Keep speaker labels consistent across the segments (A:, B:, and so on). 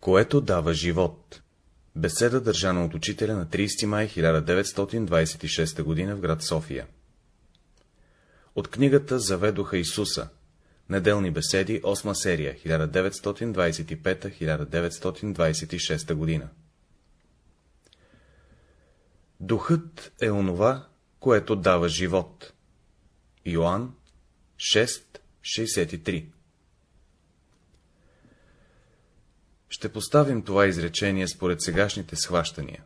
A: което дава живот. Беседа държана от учителя на 30 май 1926 г. в град София. От книгата Заведоха Исуса. Неделни беседи, 8 серия, 1925-1926 г. Духът е онова, което дава живот. Йоанн 6.63 Ще поставим това изречение според сегашните схващания.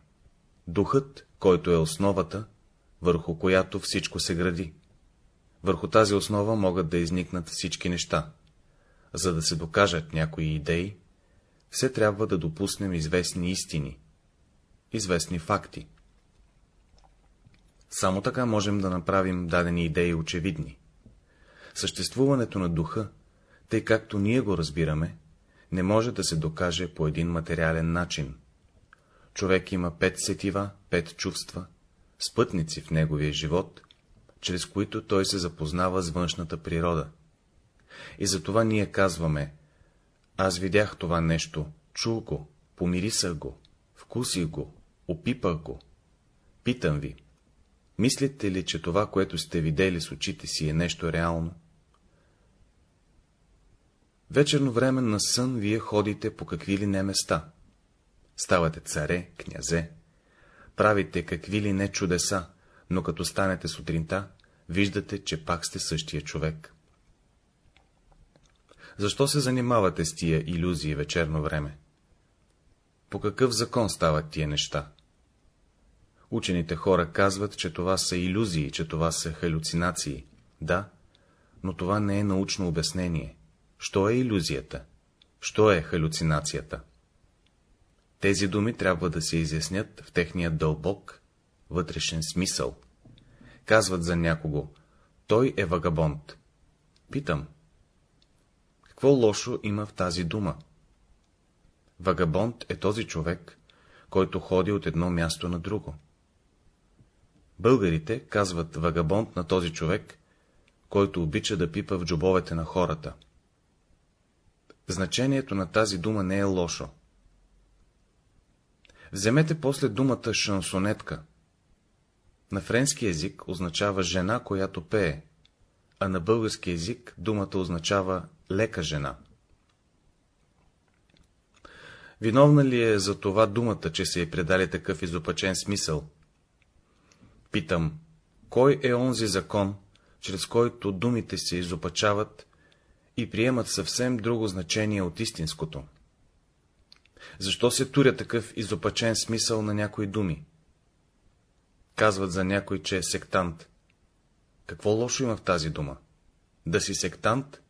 A: Духът, който е основата, върху която всичко се гради. Върху тази основа могат да изникнат всички неща. За да се докажат някои идеи, все трябва да допуснем известни истини, известни факти. Само така можем да направим дадени идеи очевидни. Съществуването на духа, тъй както ние го разбираме, не може да се докаже по един материален начин. Човек има пет сетива, пет чувства, спътници в неговия живот, чрез които той се запознава с външната природа. И затова ние казваме, аз видях това нещо, чул го, помирисах го, вкусих го, опипах го. Питам ви, мислите ли, че това, което сте видели с очите си, е нещо реално? Вечерно време на сън вие ходите по какви ли не места. Ставате царе, князе, правите какви ли не чудеса, но като станете сутринта, виждате, че пак сте същия човек. Защо се занимавате с тия иллюзии вечерно време? По какъв закон стават тия неща? Учените хора казват, че това са иллюзии, че това са халюцинации. Да, но това не е научно обяснение. Що е иллюзията? Що е халюцинацията? Тези думи трябва да се изяснят в техния дълбок, вътрешен смисъл. Казват за някого, той е вагабонт. Питам, какво лошо има в тази дума? Вагабонт е този човек, който ходи от едно място на друго. Българите казват вагабонт на този човек, който обича да пипа в джобовете на хората. Значението на тази дума не е лошо. Вземете после думата шансонетка. На френски език означава жена, която пее, а на български език думата означава лека жена. Виновна ли е за това думата, че се е предали такъв изопачен смисъл? Питам, кой е онзи закон, чрез който думите се изопачават и приемат съвсем друго значение от истинското. Защо се туря такъв изопачен смисъл на някои думи? Казват за някой, че е сектант. Какво лошо има в тази дума? Да си сектант,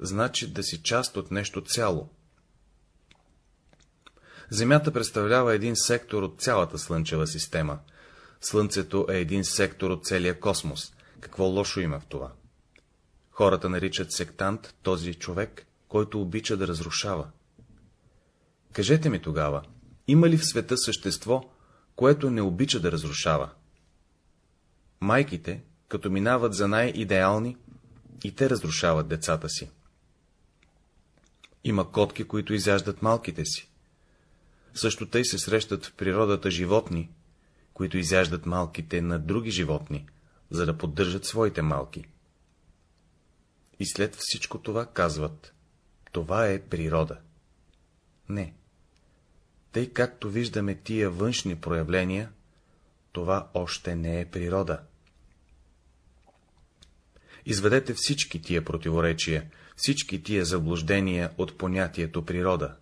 A: значи да си част от нещо цяло. Земята представлява един сектор от цялата Слънчева система. Слънцето е един сектор от целия космос. Какво лошо има в това? Хората наричат сектант този човек, който обича да разрушава. Кажете ми тогава, има ли в света същество, което не обича да разрушава? Майките, като минават за най-идеални, и те разрушават децата си. Има котки, които изяждат малките си. Също тъй се срещат в природата животни, които изяждат малките на други животни, за да поддържат своите малки. И след всичко това казват, това е природа. Не. Тъй както виждаме тия външни проявления, това още не е природа. Изведете всички тия противоречия, всички тия заблуждения от понятието природа.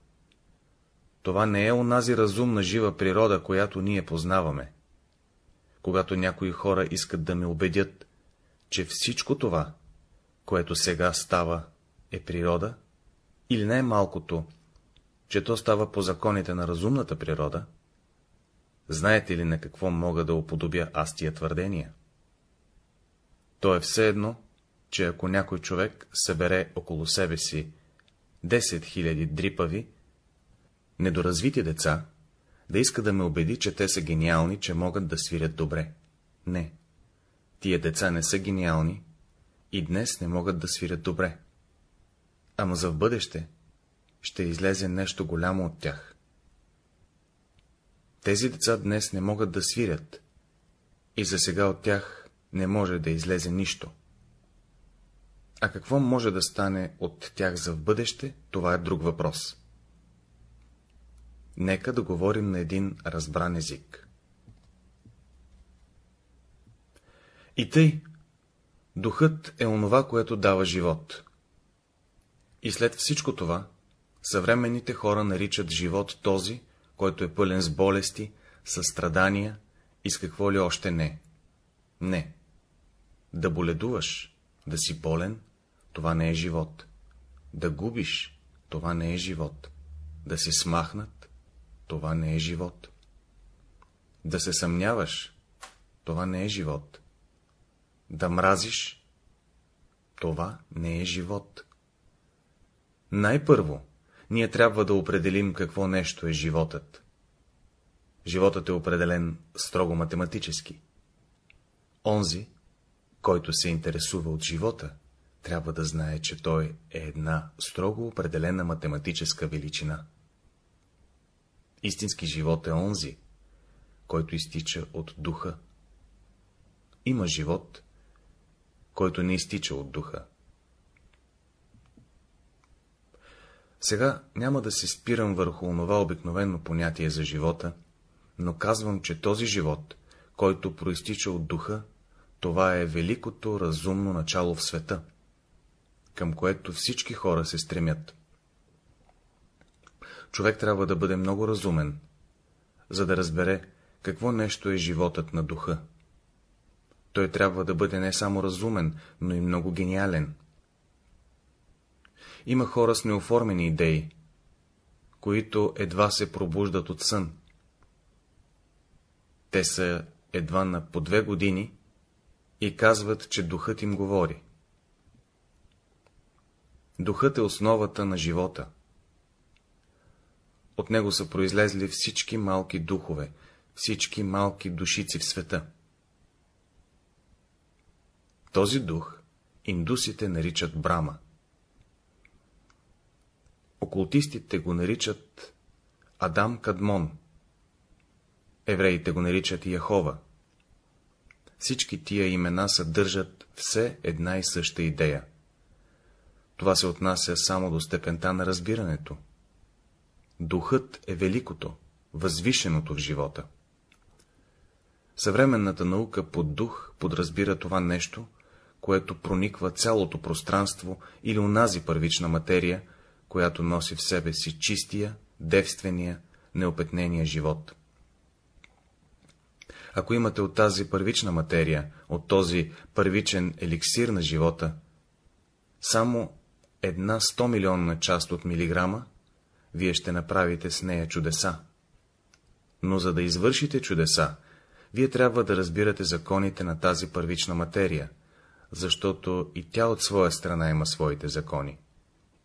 A: Това не е онази разумна жива природа, която ние познаваме. Когато някои хора искат да ме убедят, че всичко това, което сега става, е природа, или не е малкото, че то става по законите на разумната природа, знаете ли на какво мога да уподобя аз тия твърдения? То е все едно, че ако някой човек събере около себе си 10 000 дрипави, недоразвити деца, да иска да ме убеди, че те са гениални, че могат да свирят добре. Не. Тия деца не са гениални, и днес не могат да свирят добре. Ама за в бъдеще ще излезе нещо голямо от тях. Тези деца днес не могат да свирят и за сега от тях не може да излезе нищо. А какво може да стане от тях за в бъдеще, това е друг въпрос. Нека да говорим на един разбран език. И тъй, духът е онова, което дава живот. И след всичко това, съвременните хора наричат живот този, който е пълен с болести, с страдания и с какво ли още не. Не. Да боледуваш, да си болен, това не е живот. Да губиш, това не е живот. Да си смахнат, това не е живот. Да се съмняваш, това не е живот. Да мразиш, това не е живот. Най-първо, ние трябва да определим какво нещо е животът. Животът е определен строго математически. Онзи, който се интересува от живота, трябва да знае, че той е една строго определена математическа величина. Истински живот е онзи, който изтича от духа. Има живот, който не изтича от духа. Сега няма да се спирам върху онова обикновено понятие за живота, но казвам, че този живот, който проистича от духа, това е великото разумно начало в света, към което всички хора се стремят. Човек трябва да бъде много разумен, за да разбере какво нещо е животът на духа. Той трябва да бъде не само разумен, но и много гениален. Има хора с неоформени идеи, които едва се пробуждат от сън. Те са едва на по две години и казват, че духът им говори. Духът е основата на живота. От него са произлезли всички малки духове, всички малки душици в света. Този дух индусите наричат Брама. Окултистите го наричат Адам Кадмон. Евреите го наричат Яхова. Всички тия имена съдържат все една и съща идея. Това се отнася само до степента на разбирането. Духът е великото, възвишеното в живота. Съвременната наука под дух подразбира това нещо, което прониква цялото пространство или унази първична материя, която носи в себе си чистия, девствения, неопетнения живот. Ако имате от тази първична материя, от този първичен еликсир на живота, само една 100 милионна част от милиграма, вие ще направите с нея чудеса. Но за да извършите чудеса, вие трябва да разбирате законите на тази първична материя, защото и тя от своя страна има своите закони.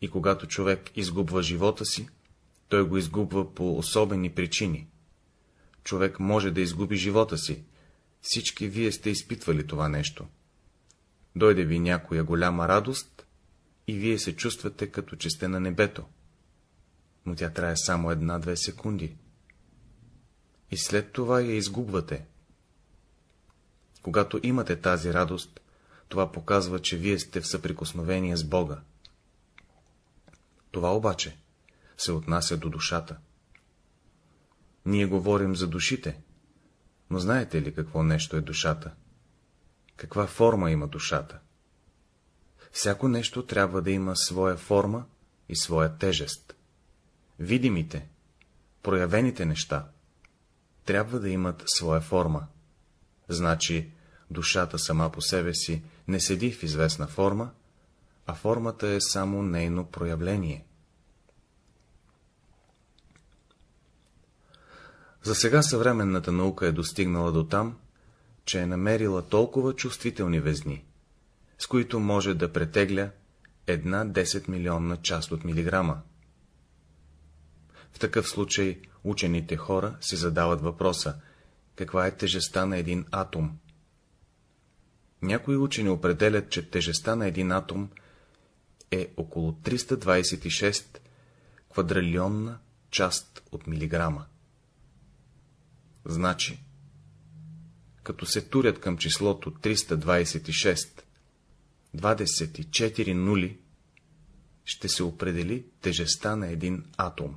A: И когато човек изгубва живота си, той го изгубва по особени причини. Човек може да изгуби живота си. Всички вие сте изпитвали това нещо. Дойде ви някоя голяма радост и вие се чувствате като че сте на небето. Но тя трае само една-две секунди. И след това я изгубвате. Когато имате тази радост, това показва, че вие сте в съприкосновение с Бога. Това обаче се отнася до душата. Ние говорим за душите, но знаете ли какво нещо е душата? Каква форма има душата? Всяко нещо трябва да има своя форма и своя тежест. Видимите, проявените неща трябва да имат своя форма. Значи, душата сама по себе си не седи в известна форма, а формата е само нейно проявление. За сега съвременната наука е достигнала до там, че е намерила толкова чувствителни везни, с които може да претегля една 10 милионна част от милиграма. В такъв случай учените хора си задават въпроса, каква е тежестта на един атом. Някои учени определят, че тежестта на един атом е около 326 квадрилионна част от милиграма. Значи, като се турят към числото 326, 24 нули, ще се определи тежестта на един атом.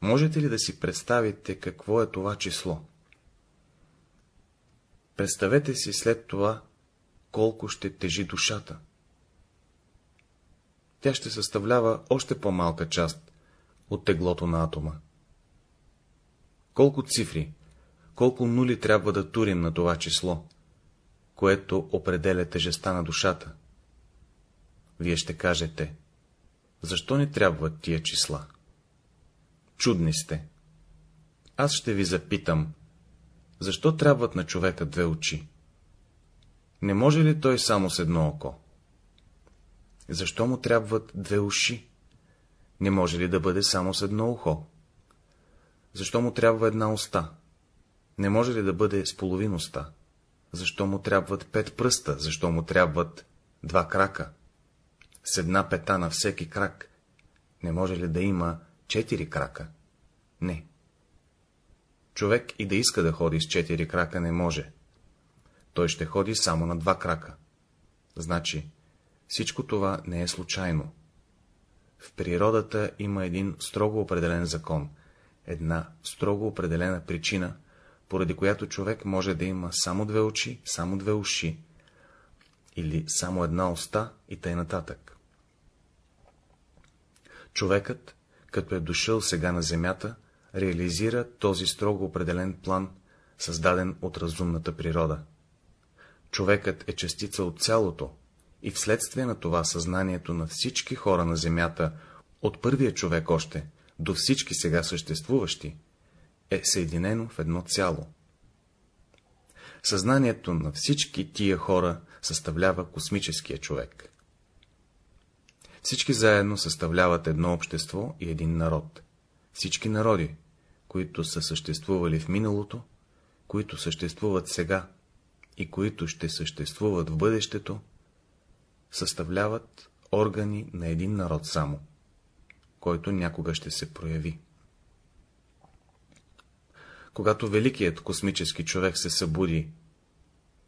A: Можете ли да си представите какво е това число? Представете си след това, колко ще тежи душата. Тя ще съставлява още по-малка част от теглото на атома. Колко цифри, колко нули трябва да турим на това число, което определя тежеста на душата? Вие ще кажете, защо ни трябват тия числа? Чудни сте. Аз ще ви запитам, защо трябват на човека две очи? Не може ли той само с едно око? Защо му трябват две уши? Не може ли да бъде само с едно ухо? Защо му трябва една уста? Не може ли да бъде с половин уста? Защо му трябват пет пръста? Защо му трябват два крака? С една пета на всеки крак. Не може ли да има четири крака? Не. Човек и да иска да ходи с четири крака не може. Той ще ходи само на два крака. Значи, всичко това не е случайно. В природата има един строго определен закон, една строго определена причина, поради която човек може да има само две очи, само две уши, или само една уста и тъй нататък. Човекът, като е дошъл сега на земята, реализира този строго определен план, създаден от разумната природа. Човекът е частица от цялото, и вследствие на това съзнанието на всички хора на земята, от първия човек още, до всички сега съществуващи, е съединено в едно цяло. Съзнанието на всички тия хора съставлява космическия човек. Всички заедно съставляват едно общество и един народ. Всички народи, които са съществували в миналото, които съществуват сега и които ще съществуват в бъдещето, съставляват органи на един народ само, който някога ще се прояви. Когато великият космически човек се събуди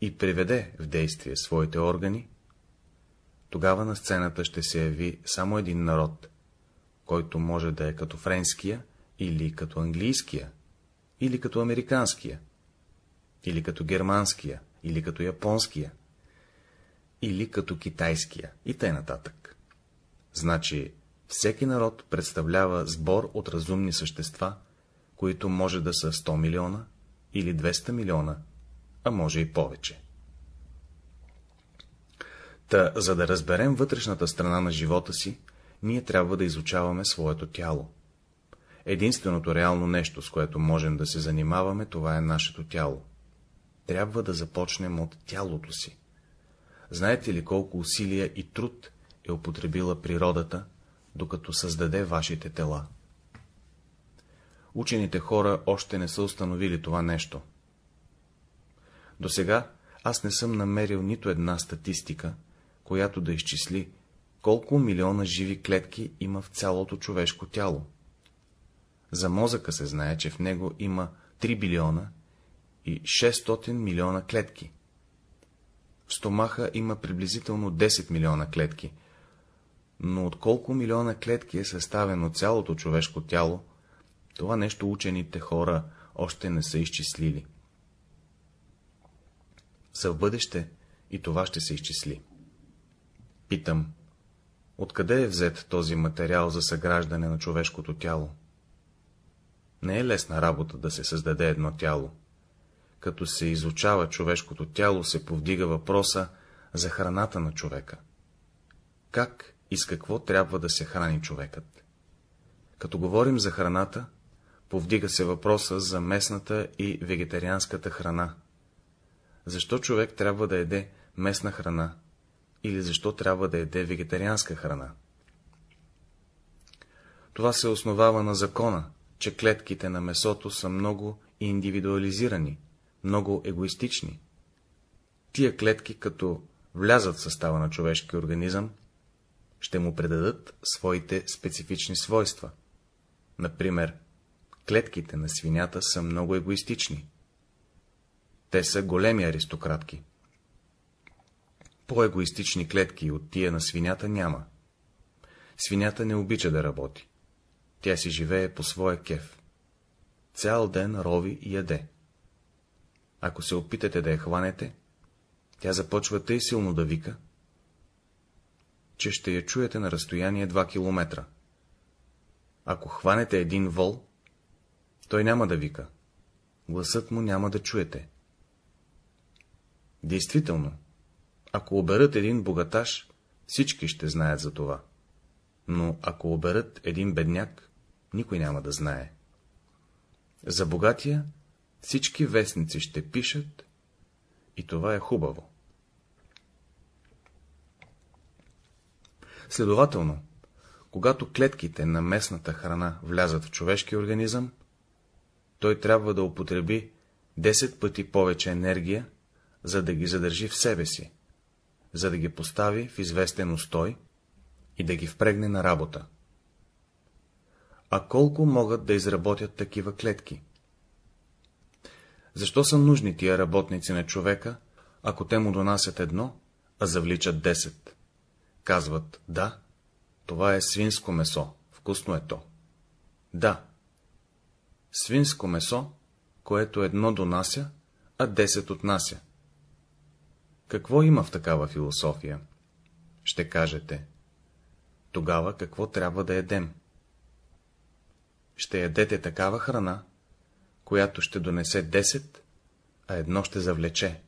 A: и приведе в действие своите органи, тогава на сцената ще се яви само един народ, който може да е като френския, или като английския, или като американския, или като германския, или като японския, или като китайския, и т.н. Значи, всеки народ представлява сбор от разумни същества, които може да са 100 милиона или 200 милиона, а може и повече. Та, за да разберем вътрешната страна на живота си, ние трябва да изучаваме своето тяло. Единственото реално нещо, с което можем да се занимаваме, това е нашето тяло. Трябва да започнем от тялото си. Знаете ли колко усилия и труд е употребила природата, докато създаде вашите тела? Учените хора още не са установили това нещо. До сега аз не съм намерил нито една статистика, която да изчисли колко милиона живи клетки има в цялото човешко тяло. За мозъка се знае, че в него има 3 билиона и 600 милиона клетки. В стомаха има приблизително 10 милиона клетки, но от колко милиона клетки е съставено цялото човешко тяло, това нещо учените хора още не са изчислили. За в бъдеще и това ще се изчисли. Питам, откъде е взет този материал за съграждане на човешкото тяло? Не е лесна работа да се създаде едно тяло. Като се изучава човешкото тяло, се повдига въпроса за храната на човека. Как и с какво трябва да се храни човекът? Като говорим за храната, повдига се въпроса за местната и вегетарианската храна. Защо човек трябва да еде местна храна или защо трябва да еде вегетарианска храна? Това се основава на закона, че клетките на месото са много индивидуализирани, много ще му предадат своите специфични свойства. Например, клетките на свинята са много егоистични. Те са големи аристократки. По-егоистични клетки от тия на свинята няма. Свинята не обича да работи. Тя си живее по своя кеф. Цял ден рови и яде. Ако се опитате да я хванете, тя започва тъй силно да вика, че ще я чуете на разстояние 2 километра. Ако хванете един вол, той няма да вика. Гласът му няма да чуете. Действително, ако оберат един богаташ, всички ще знаят за това. Но ако оберат един бедняк, никой няма да знае. За богатия всички вестници ще пишат и това е хубаво. Следователно, когато клетките на местната храна влязат в човешки организъм, той трябва да употреби 10 пъти повече енергия, за да ги задържи в себе си, за да ги постави в известен устой и да ги впрегне на работа. А колко могат да изработят такива клетки? Защо са нужни тия работници на човека, ако те му донасят едно, а завличат 10? Казват, да, това е свинско месо, вкусно е то. Да, свинско месо, което едно донася, а 10 отнася. Какво има в такава философия? Ще кажете. Тогава какво трябва да едем? Ще ядете такава храна, която ще донесе 10, а едно ще завлече.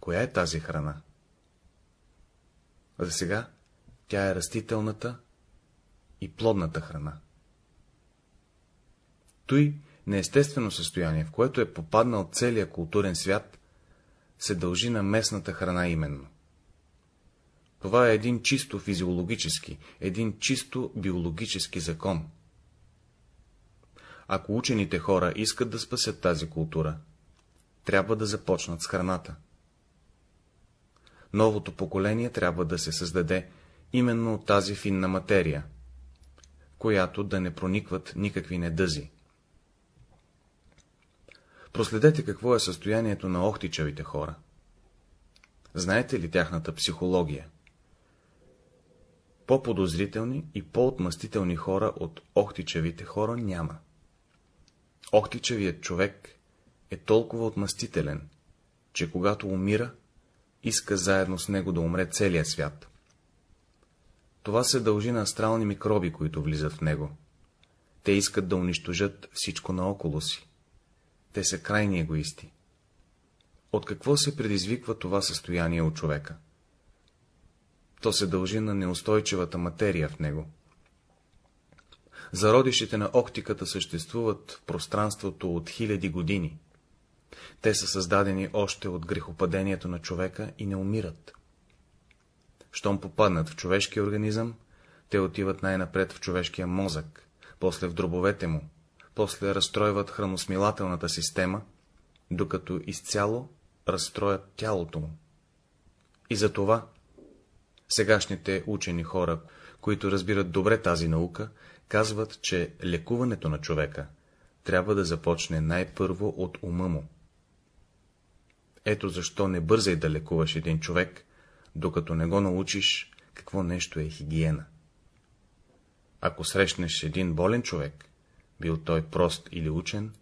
A: Коя е тази храна? За сега тя е растителната и плодната храна. Той неестествено състояние, в което е попаднал целият културен свят, се дължи на местната храна именно. Това е един чисто физиологически, един чисто биологически закон. Ако учените хора искат да спасят тази култура, трябва да започнат с храната. Новото поколение трябва да се създаде именно от тази финна материя, която да не проникват никакви недъзи. Проследете какво е състоянието на охтичавите хора. Знаете ли тяхната психология? По-подозрителни и по-отмъстителни хора от охтичавите хора няма. Охтичавият човек е толкова отмъстителен, че когато умира, иска заедно с него да умре целият свят. Това се дължи на астрални микроби, които влизат в него. Те искат да унищожат всичко наоколо си. Те са крайни егоисти. От какво се предизвиква това състояние от човека? То се дължи на неустойчивата материя в него. Зародишите на оптиката съществуват в пространството от хиляди години. Те са създадени още от грехопадението на човека и не умират. Щом попаднат в човешкия организъм, те отиват най-напред в човешкия мозък, после в дробовете му, после разстройват храносмилателната система, докато изцяло разстроят тялото му. И за това сегашните учени хора, които разбират добре тази наука, казват, че лекуването на човека трябва да започне най-първо от ума му. Ето защо не бързай да лекуваш един човек, докато не го научиш какво нещо е хигиена. Ако срещнеш един болен човек, бил той прост или учен,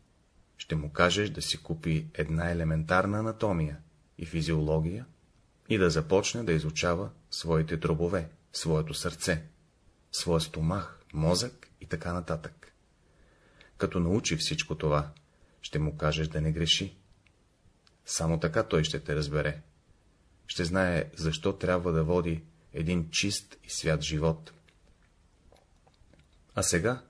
A: ще му кажеш да си купи една елементарна анатомия и физиология и да започне да изучава своите дробове, своето сърце, своя стомах, мозък и така нататък. Като научи всичко това, ще му кажеш да не греши. Само така той ще те разбере. Ще знае, защо трябва да води един чист и свят живот. А сега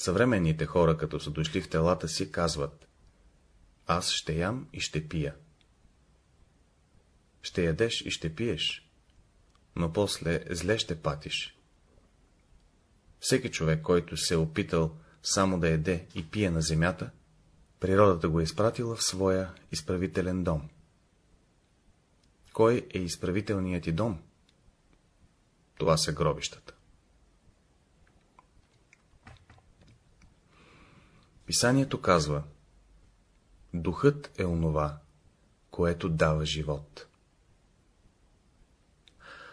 A: Съвременните хора, като са дошли в телата си, казват Аз ще ям и ще пия. Ще ядеш и ще пиеш, но после зле ще патиш. Всеки човек, който се е опитал само да еде и пие на земята, природата го е изпратила в своя изправителен дом. Кой е изправителният ти дом? това са гробищата. Писанието казва, Духът е онова, което дава живот.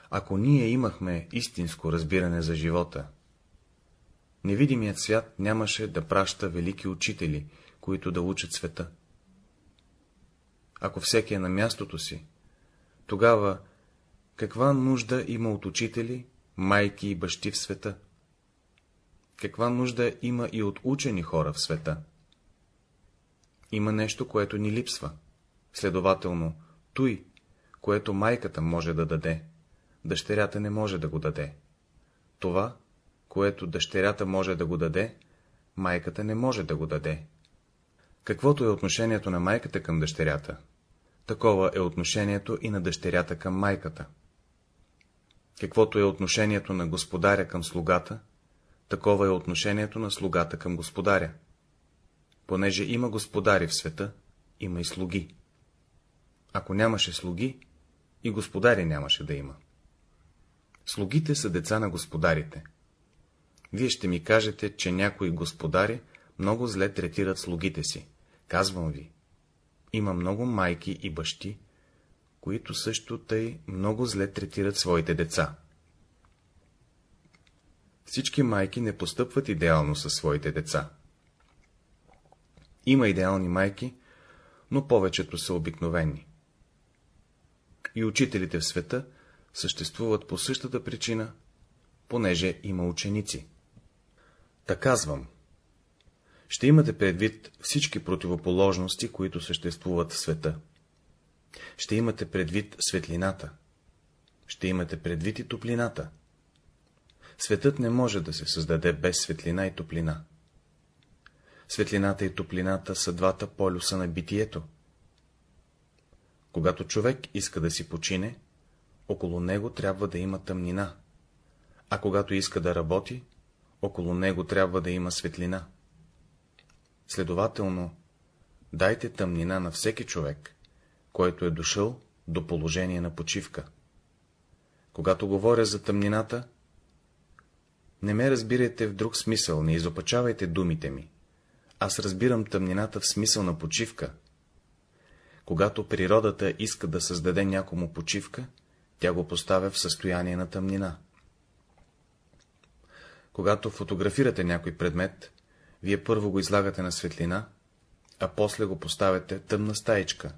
A: Ако ние имахме истинско разбиране за живота, невидимият свят нямаше да праща велики учители, които да учат света. Ако всеки е на мястото си, тогава каква нужда има от учители, майки и бащи в света? Каква нужда има и от учени хора в света? Има нещо, което ни липсва. Следователно, той, което майката може да даде, дъщерята не може да го даде. Това, което дъщерята може да го даде, майката не може да го даде. Каквото е отношението на майката към дъщерята, такова е отношението и на дъщерята към майката. Каквото е отношението на господаря към слугата, такова е отношението на слугата към господаря. Понеже има господари в света, има и слуги. Ако нямаше слуги, и господари нямаше да има. Слугите са деца на господарите. Вие ще ми кажете, че някои господари много зле третират слугите си. Казвам ви, има много майки и бащи, които също тъй много зле третират своите деца. Всички майки не постъпват идеално със своите деца. Има идеални майки, но повечето са обикновени. И учителите в света съществуват по същата причина, понеже има ученици. Та казвам, ще имате предвид всички противоположности, които съществуват в света. Ще имате предвид светлината. Ще имате предвид и топлината. Светът не може да се създаде без светлина и топлина. Светлината и топлината са двата полюса на битието. Когато човек иска да си почине, около него трябва да има тъмнина, а когато иска да работи, около него трябва да има светлина. Следователно, дайте тъмнина на всеки човек, който е дошъл до положение на почивка. Когато говоря за тъмнината, не ме разбирайте в друг смисъл, не изопачавайте думите ми. Аз разбирам тъмнината в смисъл на почивка. Когато природата иска да създаде някому почивка, тя го поставя в състояние на тъмнина. Когато фотографирате някой предмет, вие първо го излагате на светлина, а после го поставяте тъмна стаичка,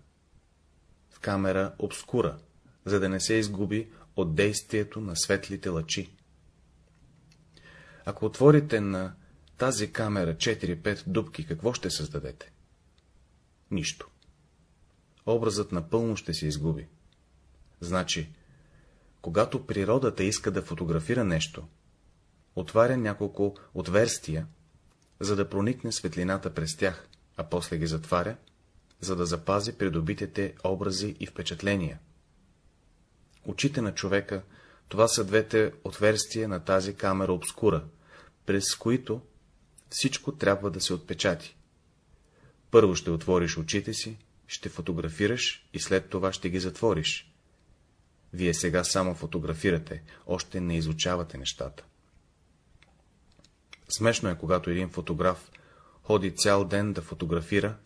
A: в камера обскура, за да не се изгуби от действието на светлите лъчи. Ако отворите на тази камера 4-5 дубки, какво ще създадете? Нищо. Образът напълно ще се изгуби. Значи, когато природата иска да фотографира нещо, отваря няколко отверстия, за да проникне светлината през тях, а после ги затваря, за да запази придобитите образи и впечатления. Очите на човека, това са двете отверстия на тази камера обскура, през които всичко трябва да се отпечати. Първо ще отвориш очите си, ще фотографираш и след това ще ги затвориш. Вие сега само фотографирате, още не изучавате нещата. Смешно е, когато един фотограф ходи цял ден да фотографира,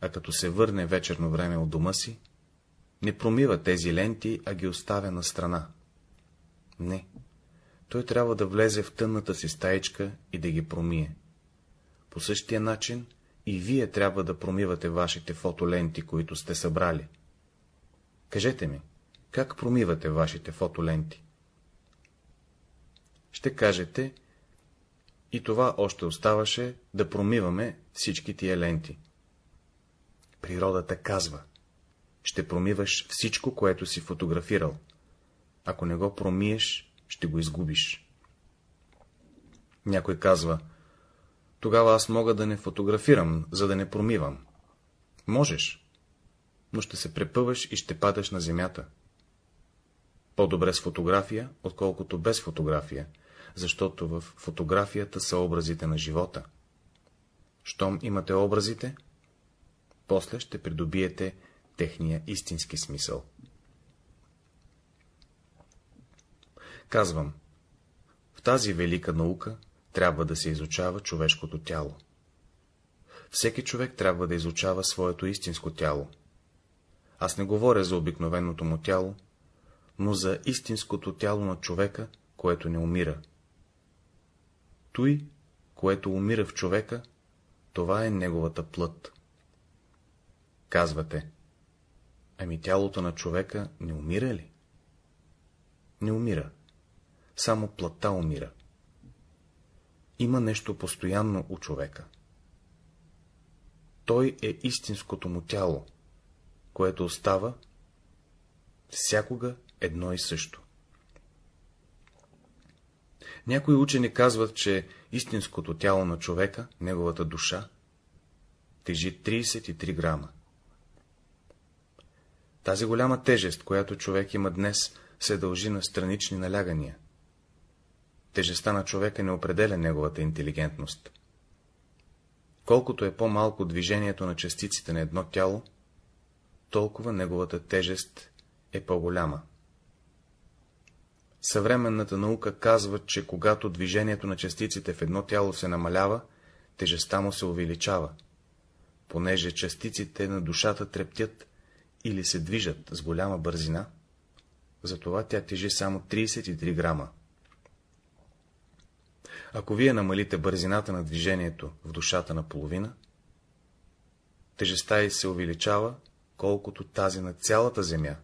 A: а като се върне вечерно време от дома си, не промива тези ленти, а ги оставя на страна. Не, той трябва да влезе в тъмната си стаичка и да ги промие. По същия начин и вие трябва да промивате вашите фотоленти, които сте събрали. Кажете ми, как промивате вашите фотоленти? Ще кажете, и това още оставаше да промиваме всички тия ленти. Природата казва, ще промиваш всичко, което си фотографирал. Ако не го промиеш, ще го изгубиш. Някой казва, тогава аз мога да не фотографирам, за да не промивам. Можеш, но ще се препъваш и ще падаш на земята. По-добре с фотография, отколкото без фотография, защото в фотографията са образите на живота. Щом имате образите, после ще придобиете техния истински смисъл. Казвам, В тази велика наука трябва да се изучава човешкото тяло. Всеки човек трябва да изучава своето истинско тяло. Аз не говоря за обикновеното му тяло, но за истинското тяло на човека, което не умира. Той, което умира в човека, това е неговата плът. Казвате, ами тялото на човека не умира ли? Не умира. Само плътта умира. Има нещо постоянно у човека. Той е истинското му тяло, което остава всякога едно и също. Някои учени казват, че истинското тяло на човека, неговата душа, тежи 33 грама. Тази голяма тежест, която човек има днес, се дължи на странични налягания. Тежестта на човека не определя неговата интелигентност. Колкото е по-малко движението на частиците на едно тяло, толкова неговата тежест е по-голяма. Съвременната наука казва, че когато движението на частиците в едно тяло се намалява, тежестта му се увеличава, понеже частиците на душата трептят или се движат с голяма бързина, затова тя тежи само 33 грама. Ако вие намалите бързината на движението в душата на половина, тежестта й се увеличава, колкото тази на цялата Земя.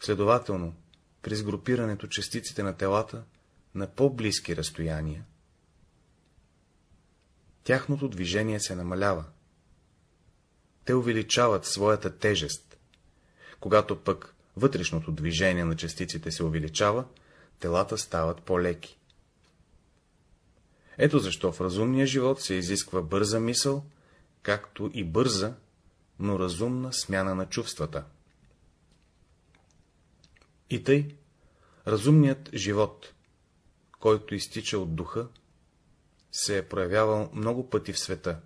A: Следователно, при сгрупирането частиците на телата на по-близки разстояния, тяхното движение се намалява. Те увеличават своята тежест. Когато пък вътрешното движение на частиците се увеличава, телата стават по-леки. Ето защо в разумния живот се изисква бърза мисъл, както и бърза, но разумна смяна на чувствата. И тъй, разумният живот, който изтича от духа, се е проявявал много пъти в света,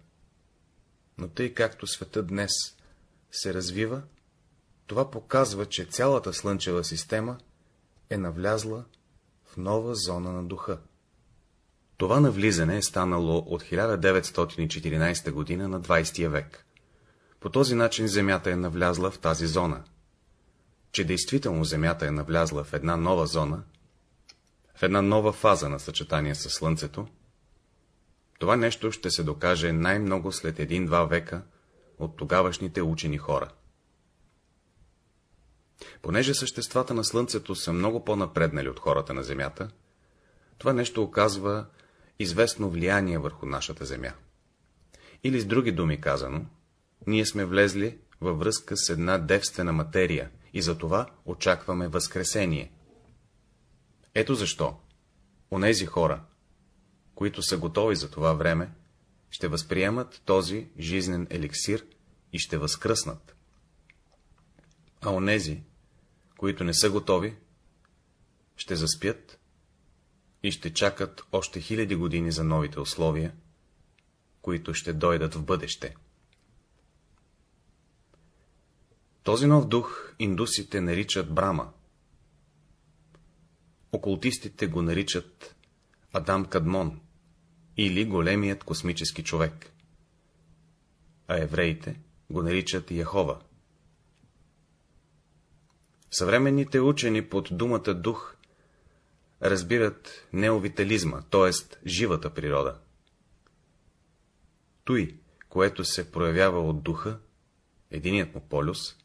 A: но тъй както света днес се развива, това показва, че цялата слънчева система е навлязла в нова зона на духа. Това навлизане е станало от 1914 година на 20 век. По този начин Земята е навлязла в тази зона. Че действително Земята е навлязла в една нова зона, в една нова фаза на съчетание с Слънцето, това нещо ще се докаже най-много след един-два века от тогавашните учени хора. Понеже съществата на Слънцето са много по-напреднали от хората на Земята, това нещо оказва известно влияние върху нашата Земя. Или с други думи казано, ние сме влезли във връзка с една девствена материя и затова очакваме възкресение. Ето защо онези хора, които са готови за това време, ще възприемат този жизнен еликсир и ще възкръснат. А онези, които не са готови, ще заспят и ще чакат още хиляди години за новите условия, които ще дойдат в бъдеще. Този нов дух индусите наричат Брама. Окултистите го наричат Адам Кадмон или големият космически човек, а евреите го наричат Яхова. Съвременните учени под думата дух разбират неовитализма, т.е. живата природа. Той, което се проявява от духа, единият му полюс,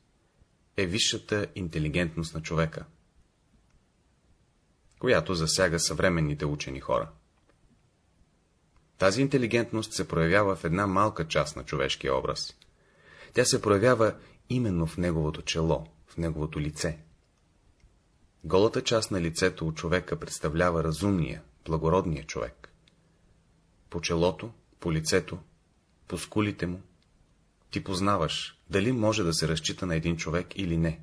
A: е висшата интелигентност на човека, която засяга съвременните учени хора. Тази интелигентност се проявява в една малка част на човешкия образ. Тя се проявява именно в неговото чело, в неговото лице. Голата част на лицето у човека представлява разумния, благородния човек. По челото, по лицето, по скулите му, ти познаваш, дали може да се разчита на един човек или не,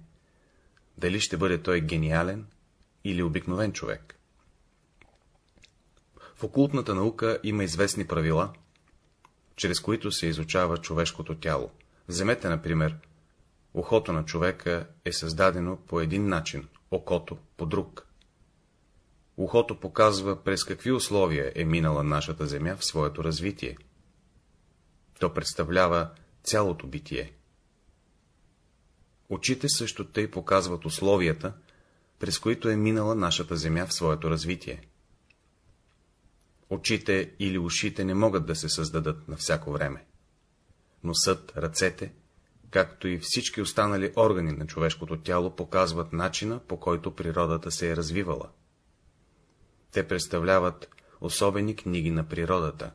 A: дали ще бъде той гениален или обикновен човек. В окултната наука има известни правила, чрез които се изучава човешкото тяло. Вземете, например, ухото на човека е създадено по един начин, окото по друг. Ухото показва през какви условия е минала нашата земя в своето развитие. То представлява цялото битие. Очите също тъй показват условията, през които е минала нашата земя в своето развитие. Очите или ушите не могат да се създадат на всяко време. Носът, ръцете, както и всички останали органи на човешкото тяло показват начина, по който природата се е развивала. Те представляват особени книги на природата.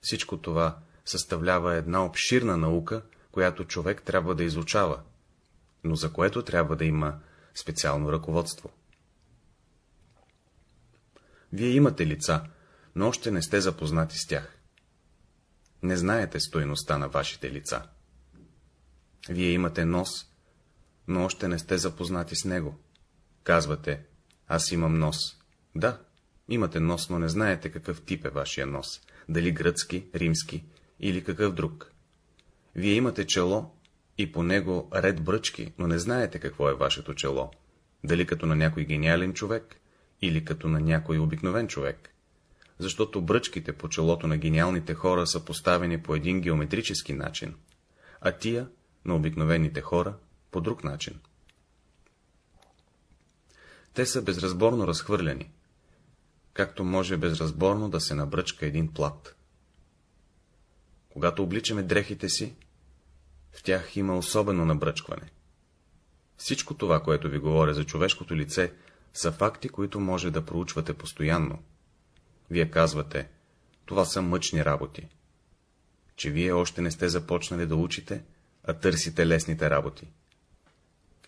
A: Всичко това съставлява една обширна наука, която човек трябва да изучава, но за което трябва да има специално ръководство. Вие имате лица, но още не сте запознати с тях. Не знаете стойността на вашите лица. Вие имате нос, но още не сте запознати с него. Казвате, аз имам нос. Да, имате нос, но не знаете какъв тип е вашия нос. Дали гръцки, римски или какъв друг. Вие имате чело и по него ред бръчки, но не знаете какво е вашето чело. Дали като на някой гениален човек или като на някой обикновен човек. Защото бръчките по челото на гениалните хора са поставени по един геометрически начин, а тия на обикновените хора по друг начин. Те са безразборно разхвърляни, както може безразборно да се набръчка един плат. Когато обличаме дрехите си, в тях има особено набръчкване. Всичко това, което ви говоря за човешкото лице, са факти, които може да проучвате постоянно. Вие казвате, това са мъчни работи. Че вие още не сте започнали да учите, а търсите лесните работи.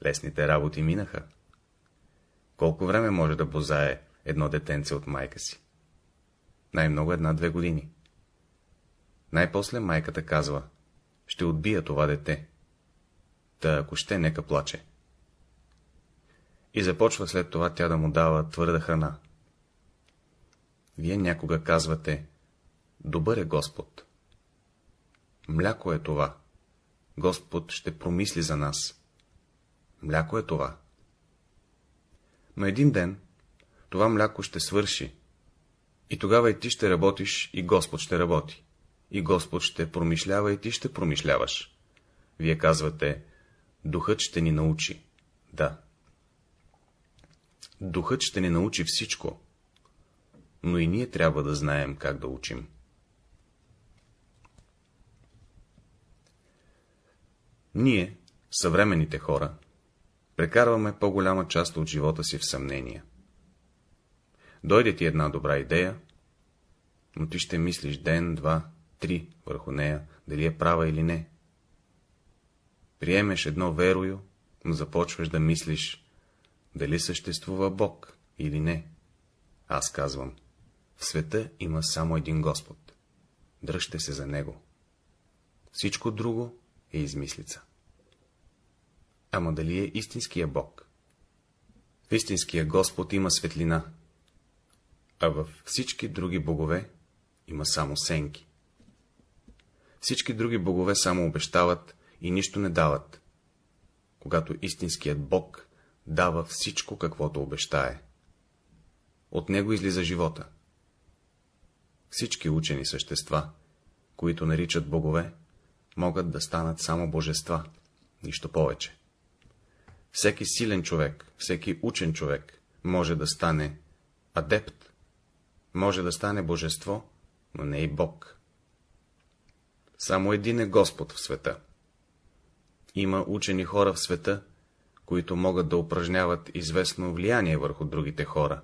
A: Лесните работи минаха. Колко време може да бозае едно детенце от майка си? Най-много една-две години. Най-после майката казва, ще отбия това дете. Та ако ще, нека плаче. И започва след това тя да му дава твърда храна. Вие някога казвате, добър е Господ. Мляко е това. Господ ще промисли за нас. Мляко е това. Но един ден това мляко ще свърши, и тогава и ти ще работиш, и Господ ще работи. И Господ ще промишлява, и ти ще промишляваш. Вие казвате, духът ще ни научи. Да. Духът ще ни научи всичко, но и ние трябва да знаем как да учим. Ние, съвременните хора, прекарваме по-голяма част от живота си в съмнения. Дойде ти една добра идея, но ти ще мислиш ден, два, три върху нея, дали е права или не. Приемеш едно верою, но започваш да мислиш, дали съществува Бог или не. Аз казвам, в света има само един Господ. Дръжте се за Него. Всичко друго е измислица. Ама дали е истинския Бог? В истинския Господ има светлина, а във всички други богове има само сенки. Всички други богове само обещават и нищо не дават, когато истинският Бог дава всичко, каквото обещае. От него излиза живота. Всички учени същества, които наричат богове, могат да станат само божества, нищо повече. Всеки силен човек, всеки учен човек може да стане адепт, може да стане божество, но не и Бог. Само един е Господ в света. Има учени хора в света, които могат да упражняват известно влияние върху другите хора.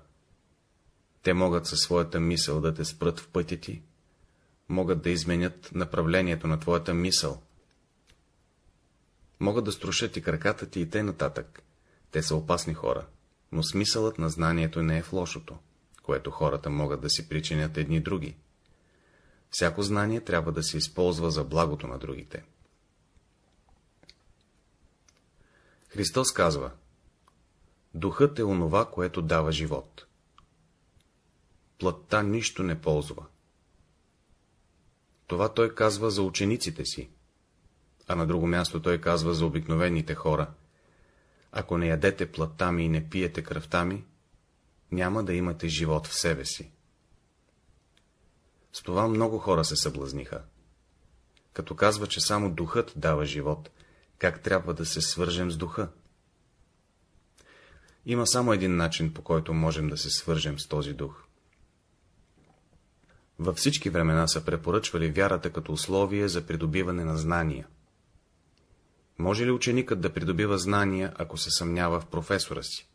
A: Те могат със своята мисъл да те спрат в пътя ти, могат да изменят направлението на твоята мисъл. Могат да струшат и краката ти и те нататък. Те са опасни хора, но смисълът на знанието не е в лошото, което хората могат да си причинят едни други. Всяко знание трябва да се използва за благото на другите. Христос казва, Духът е онова, което дава живот. Плътта нищо не ползва. Това той казва за учениците си, а на друго място той казва за обикновените хора. Ако не ядете плътта ми и не пиете кръвта ми, няма да имате живот в себе си. С това много хора се съблазниха. Като казва, че само духът дава живот, как трябва да се свържем с духа? Има само един начин, по който можем да се свържем с този дух. Във всички времена са препоръчвали вярата като условие за придобиване на знания. Може ли ученикът да придобива знания, ако се съмнява в професора си?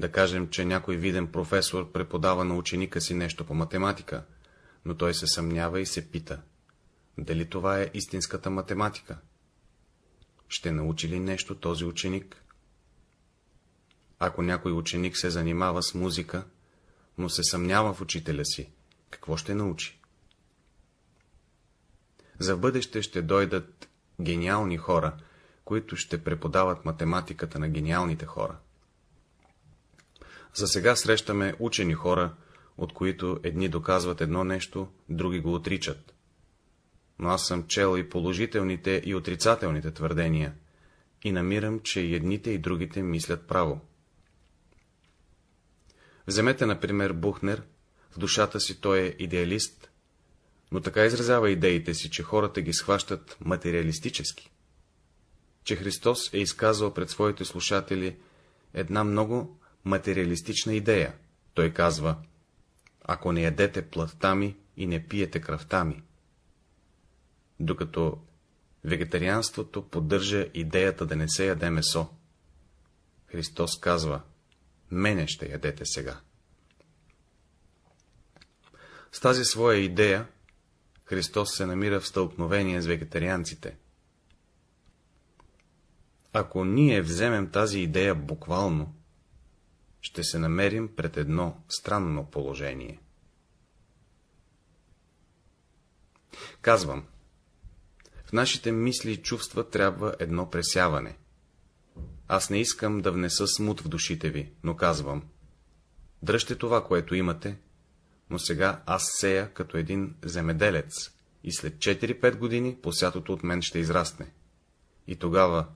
A: Да кажем, че някой виден професор преподава на ученика си нещо по математика, но той се съмнява и се пита, дали това е истинската математика? Ще научи ли нещо този ученик? Ако някой ученик се занимава с музика, но се съмнява в учителя си, какво ще научи? За бъдеще ще дойдат гениални хора, които ще преподават математиката на гениалните хора. За сега срещаме учени хора, от които едни доказват едно нещо, други го отричат. Но аз съм чел и положителните и отрицателните твърдения и намирам, че и едните и другите мислят право. Вземете, например, Бухнер, душата си той е идеалист, но така изразява идеите си, че хората ги схващат материалистически. Че Христос е изказал пред своите слушатели една много материалистична идея. Той казва, ако не ядете плътта ми и не пиете кръвта ми. Докато вегетарианството поддържа идеята да не се яде месо, Христос казва, мене ще ядете сега. С тази своя идея Христос се намира в стълкновение с вегетарианците. Ако ние вземем тази идея буквално, ще се намерим пред едно странно положение. Казвам, в нашите мисли и чувства трябва едно пресяване. Аз не искам да внеса смут в душите ви, но казвам, дръжте това, което имате, но сега аз сея като един земеделец и след 4-5 години посятото от мен ще израсне. И тогава,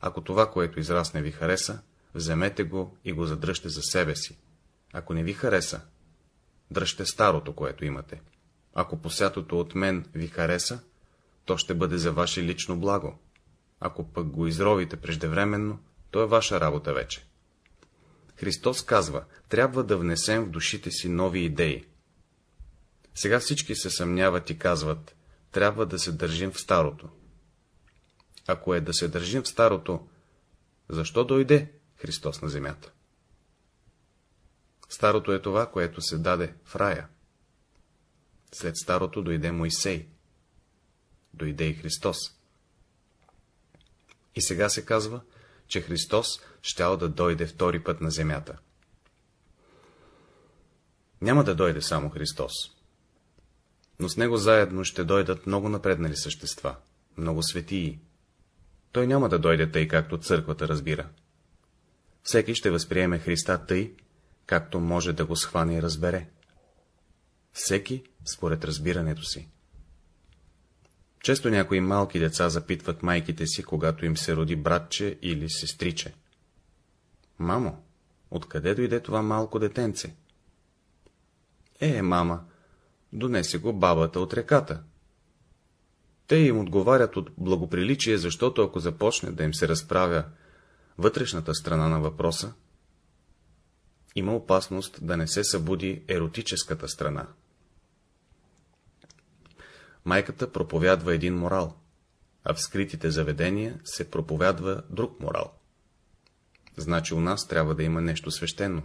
A: ако това, което израсне ви хареса, вземете го и го задръжте за себе си. Ако не ви хареса, дръжте старото, което имате. Ако посятото от мен ви хареса, то ще бъде за ваше лично благо. Ако пък го изровите преждевременно, то е ваша работа вече. Христос казва, трябва да внесем в душите си нови идеи. Сега всички се съмняват и казват, трябва да се държим в старото. Ако е да се държим в старото, защо дойде Христос на земята? Старото е това, което се даде в рая. След старото дойде Моисей. Дойде и Христос. И сега се казва, че Христос щял да дойде втори път на земята. Няма да дойде само Христос но с него заедно ще дойдат много напреднали същества, много светии. Той няма да дойде тъй, както църквата разбира. Всеки ще възприеме Христа тъй, както може да го схване и разбере. Всеки според разбирането си. Често някои малки деца запитват майките си, когато им се роди братче или сестриче. Мамо, откъде дойде това малко детенце? Е, мама, донесе го бабата от реката. Те им отговарят от благоприличие, защото ако започне да им се разправя вътрешната страна на въпроса, има опасност да не се събуди еротическата страна. Майката проповядва един морал, а в скритите заведения се проповядва друг морал. Значи у нас трябва да има нещо свещено.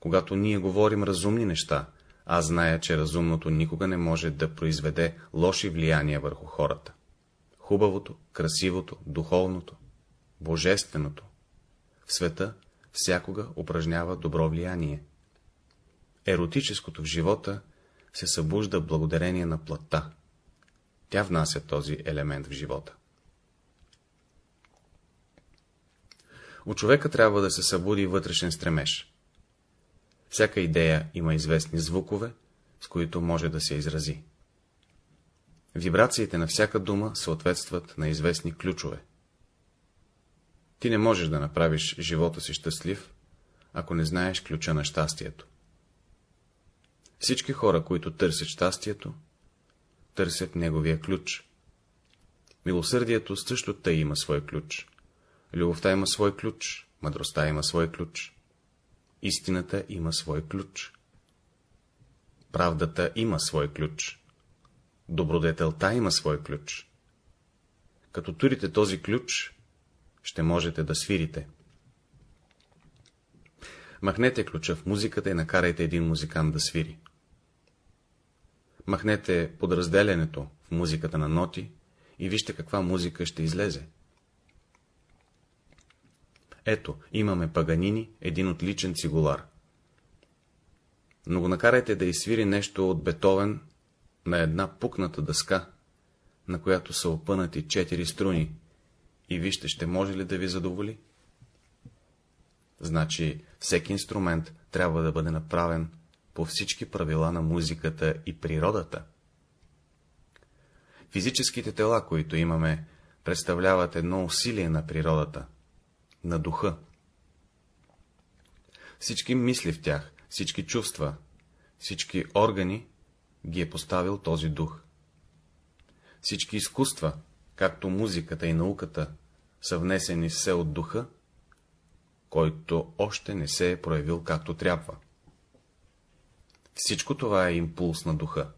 A: Когато ние говорим разумни неща, аз зная, че разумното никога не може да произведе лоши влияния върху хората. Хубавото, красивото, духовното, божественото в света всякога упражнява добро влияние. Еротическото в живота се събужда благодарение на плътта. Тя внася този елемент в живота. У човека трябва да се събуди вътрешен стремеж. Всяка идея има известни звукове, с които може да се изрази. Вибрациите на всяка дума съответстват на известни ключове. Ти не можеш да направиш живота си щастлив, ако не знаеш ключа на щастието. Всички хора, които търсят щастието, търсят неговия ключ. Милосърдието също тъй има свой ключ. Любовта има свой ключ, мъдростта има свой ключ. Истината има свой ключ. Правдата има свой ключ. Добродетелта има свой ключ. Като турите този ключ, ще можете да свирите. Махнете ключа в музиката и накарайте един музикант да свири. Махнете подразделянето в музиката на ноти и вижте каква музика ще излезе. Ето, имаме Паганини, един отличен цигулар. Но го накарайте да изсвири нещо от Бетовен на една пукната дъска, на която са опънати четири струни, и вижте, ще може ли да ви задоволи? Значи, всеки инструмент трябва да бъде направен по всички правила на музиката и природата. Физическите тела, които имаме, представляват едно усилие на природата, на духа. Всички мисли в тях, всички чувства, всички органи ги е поставил този дух. Всички изкуства, както музиката и науката, са внесени все от духа, който още не се е проявил както трябва. Всичко това е импулс на духа.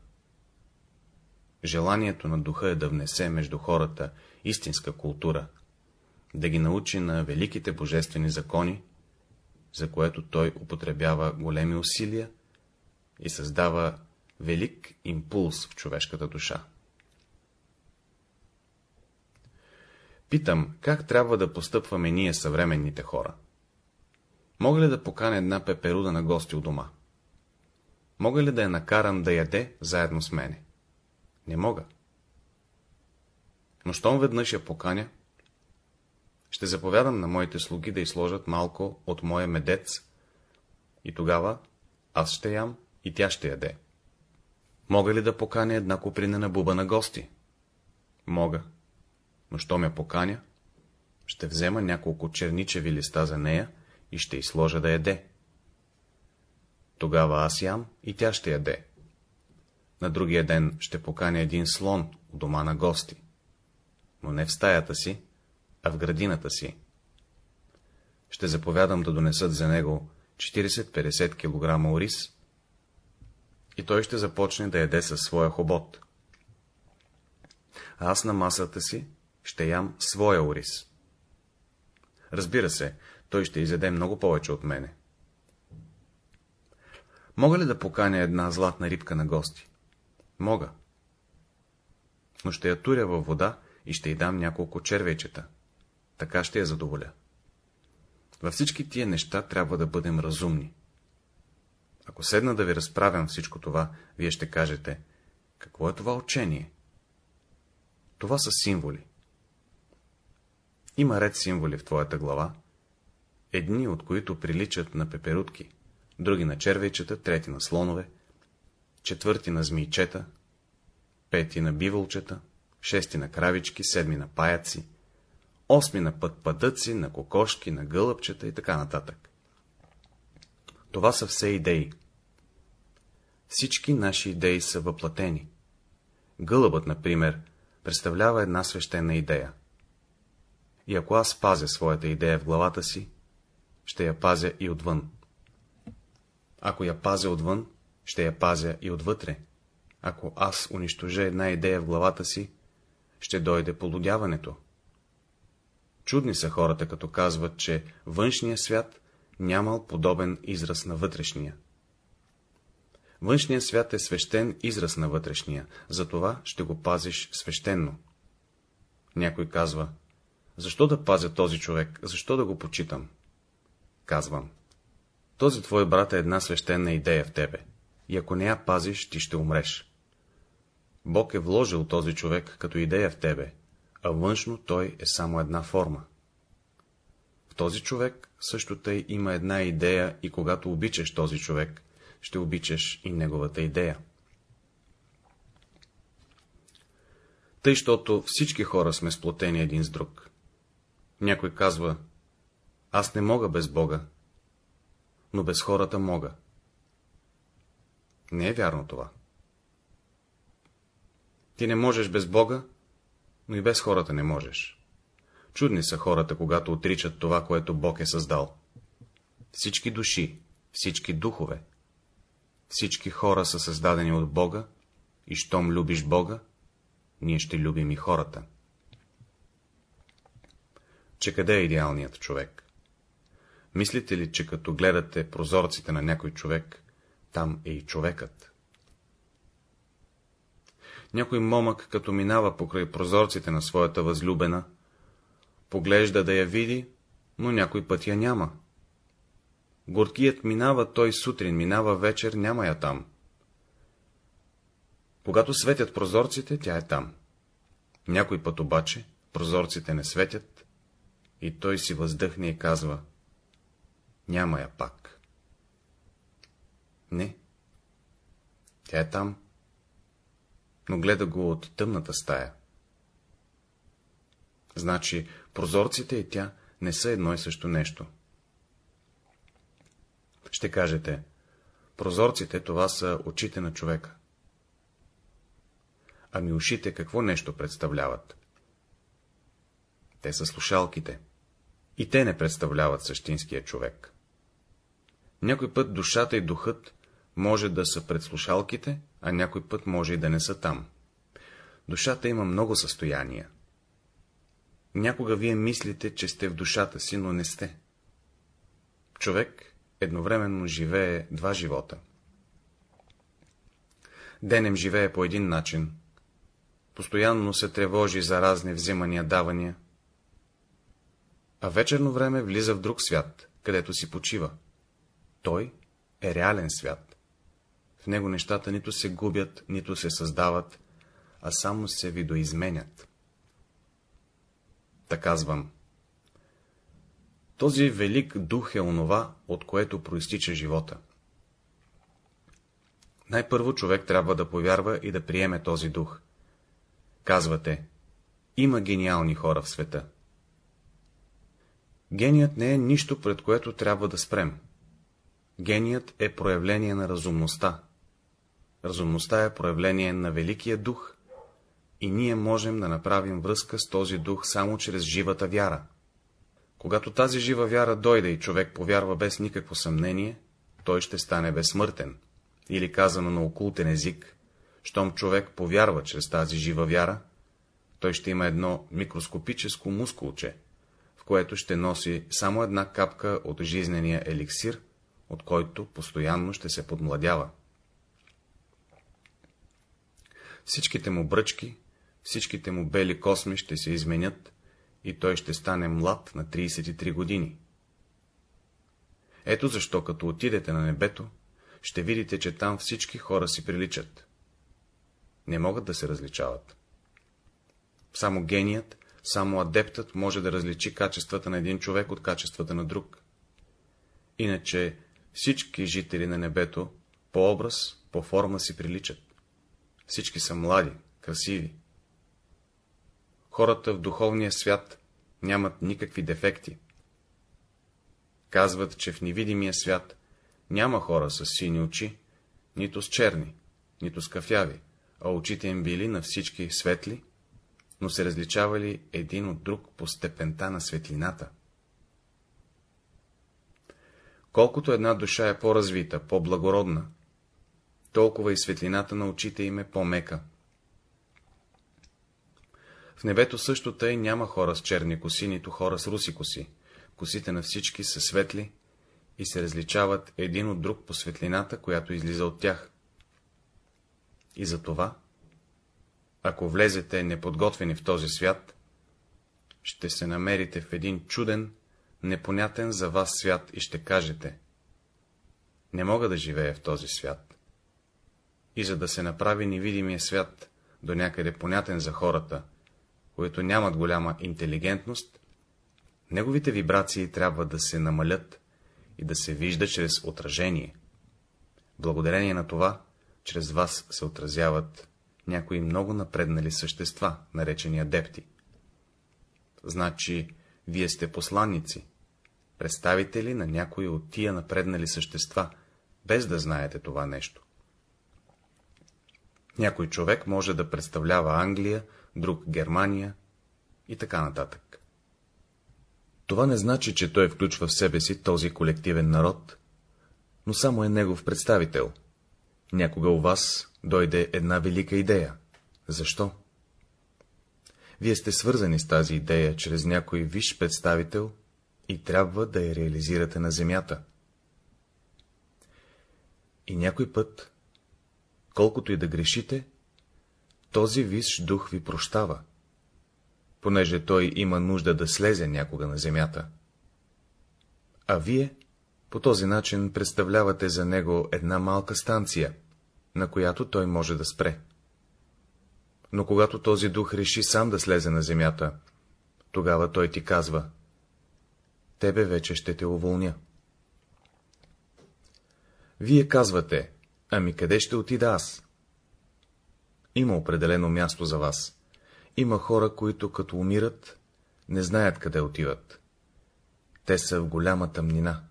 A: Желанието на духа е да внесе между хората истинска култура, да ги научи на великите божествени закони, за което той употребява големи усилия и създава велик импулс в човешката душа. Питам, как трябва да постъпваме ние съвременните хора? Мога ли да поканя една пеперуда на гости у дома? Мога ли да я накарам да яде заедно с мене? Не мога. Но щом веднъж я поканя, ще заповядам на моите слуги да изложат малко от моя медец и тогава аз ще ям и тя ще яде. Мога ли да поканя една купринена буба на гости? Мога. Но що ме поканя, ще взема няколко черничеви листа за нея и ще изложа да яде. Тогава аз ям и тя ще яде. На другия ден ще поканя един слон у дома на гости, но не в стаята си, а в градината си. Ще заповядам да донесат за него 40-50 кг ориз и той ще започне да яде със своя хобот. А аз на масата си ще ям своя ориз. Разбира се, той ще изяде много повече от мене. Мога ли да поканя една златна рибка на гости? Мога. Но ще я туря във вода и ще й дам няколко червечета. Така ще я задоволя. Във всички тия неща трябва да бъдем разумни. Ако седна да ви разправям всичко това, вие ще кажете, какво е това учение? Това са символи. Има ред символи в твоята глава, едни от които приличат на пеперутки, други на червейчета, трети на слонове, четвърти на змийчета, пети на биволчета, шести на кравички, седми на паяци, осми на път пъдъци, на кокошки, на гълъбчета и така нататък. Това са все идеи. Всички наши идеи са въплатени. Гълъбът, например, представлява една свещена идея. И ако аз пазя своята идея в главата си, ще я пазя и отвън. Ако я пазя отвън, ще я пазя и отвътре. Ако аз унищожа една идея в главата си, ще дойде полудяването. Чудни са хората, като казват, че външния свят нямал подобен израз на вътрешния. Външният свят е свещен израз на вътрешния, затова ще го пазиш свещенно. Някой казва, защо да пазя този човек, защо да го почитам? Казвам, този твой брат е една свещена идея в тебе, и ако не я пазиш, ти ще умреш. Бог е вложил този човек като идея в тебе, а външно той е само една форма. В този човек също тъй има една идея и когато обичаш този човек, ще обичаш и неговата идея. Тъй, щото всички хора сме сплотени един с друг. Някой казва, аз не мога без Бога. но без хората мога. Не е вярно това. Ти не можеш без Бога, но и без хората не можеш. Чудни са хората, когато отричат това, което Бог е създал. Всички души, всички духове, всички хора са създадени от Бога и щом любиш Бога, ние ще любим и хората. Че къде е идеалният човек? Мислите ли, че като гледате прозорците на някой човек, там е и човекът? Някой момък, като минава покрай прозорците на своята възлюбена, поглежда да я види, но някой път я няма. Горкият минава той сутрин, минава вечер, няма я там. Когато светят прозорците, тя е там. Някой път обаче прозорците не светят и той си въздъхне и казва — няма я пак. Не, тя е там, но гледа го от тъмната стая. Значи прозорците и тя не са едно и също нещо. Ще кажете, прозорците това са очите на човека. Ами ушите какво нещо представляват? Те са слушалките. И те не представляват същинския човек. Някой път душата и духът може да са пред слушалките, а някой път може и да не са там. Душата има много състояния. Някога вие мислите, че сте в душата си, но не сте. Човек едновременно живее два живота. Денем живее по един начин, постоянно се тревожи за разни взимания, давания, а вечерно време влиза в друг свят, където си почива. Той е реален свят. В него нещата нито се губят, нито се създават, а само се видоизменят. Та казвам. Този велик дух е онова, от което проистича живота. Най-първо човек трябва да повярва и да приеме този дух. Казвате, има гениални хора в света. Геният не е нищо, пред което трябва да спрем. Геният е проявление на разумността. Разумността е проявление на Великия дух и ние можем да направим връзка с този дух само чрез живата вяра. Когато тази жива вяра дойде и човек повярва без никакво съмнение, той ще стане безсмъртен, или казано на окултен език, щом човек повярва чрез тази жива вяра, той ще има едно микроскопическо мускулче, в което ще носи само една капка от жизнения еликсир, от който постоянно ще се подмладява. Всичките му бръчки, всичките му бели косми ще се изменят и той ще стане млад на 33 години. Ето защо, като отидете на небето, ще видите, че там всички хора си приличат. Не могат да се различават. Само геният, само адептът може да различи качествата на един човек от качествата на друг. Иначе всички жители на небето по образ, по форма си приличат. Всички са млади, красиви. Хората в духовния свят нямат никакви дефекти. Казват, че в невидимия свят няма хора с сини очи, нито с черни, нито с кафяви, а очите им били на всички светли, но се различавали един от друг по степента на светлината. Колкото една душа е по-развита, по-благородна, толкова и светлината на очите им е по-мека. В небето също тъй няма хора с черни коси, нито хора с руси коси. Косите на всички са светли и се различават един от друг по светлината, която излиза от тях. И за това, ако влезете неподготвени в този свят, ще се намерите в един чуден, непонятен за вас свят и ще кажете — не мога да живея в този свят. И за да се направи невидимия свят до някъде понятен за хората, които нямат голяма интелигентност, неговите вибрации трябва да се намалят и да се вижда чрез отражение. Благодарение на това, чрез вас се отразяват някои много напреднали същества, наречени адепти. Значи, вие сте посланници, представители на някои от тия напреднали същества, без да знаете това нещо. Някой човек може да представлява Англия, друг Германия и така нататък. Това не значи, че той включва в себе си този колективен народ, но само е негов представител. Някога у вас дойде една велика идея. Защо? Вие сте свързани с тази идея чрез някой виш представител и трябва да я реализирате на земята. И някой път, колкото и да грешите, този висш дух ви прощава, понеже той има нужда да слезе някога на земята. А вие по този начин представлявате за него една малка станция, на която той може да спре. Но когато този дух реши сам да слезе на земята, тогава той ти казва — тебе вече ще те уволня. Вие казвате, ами къде ще отида аз? Има определено място за вас. Има хора, които като умират, не знаят къде отиват. Те са в голяма тъмнина.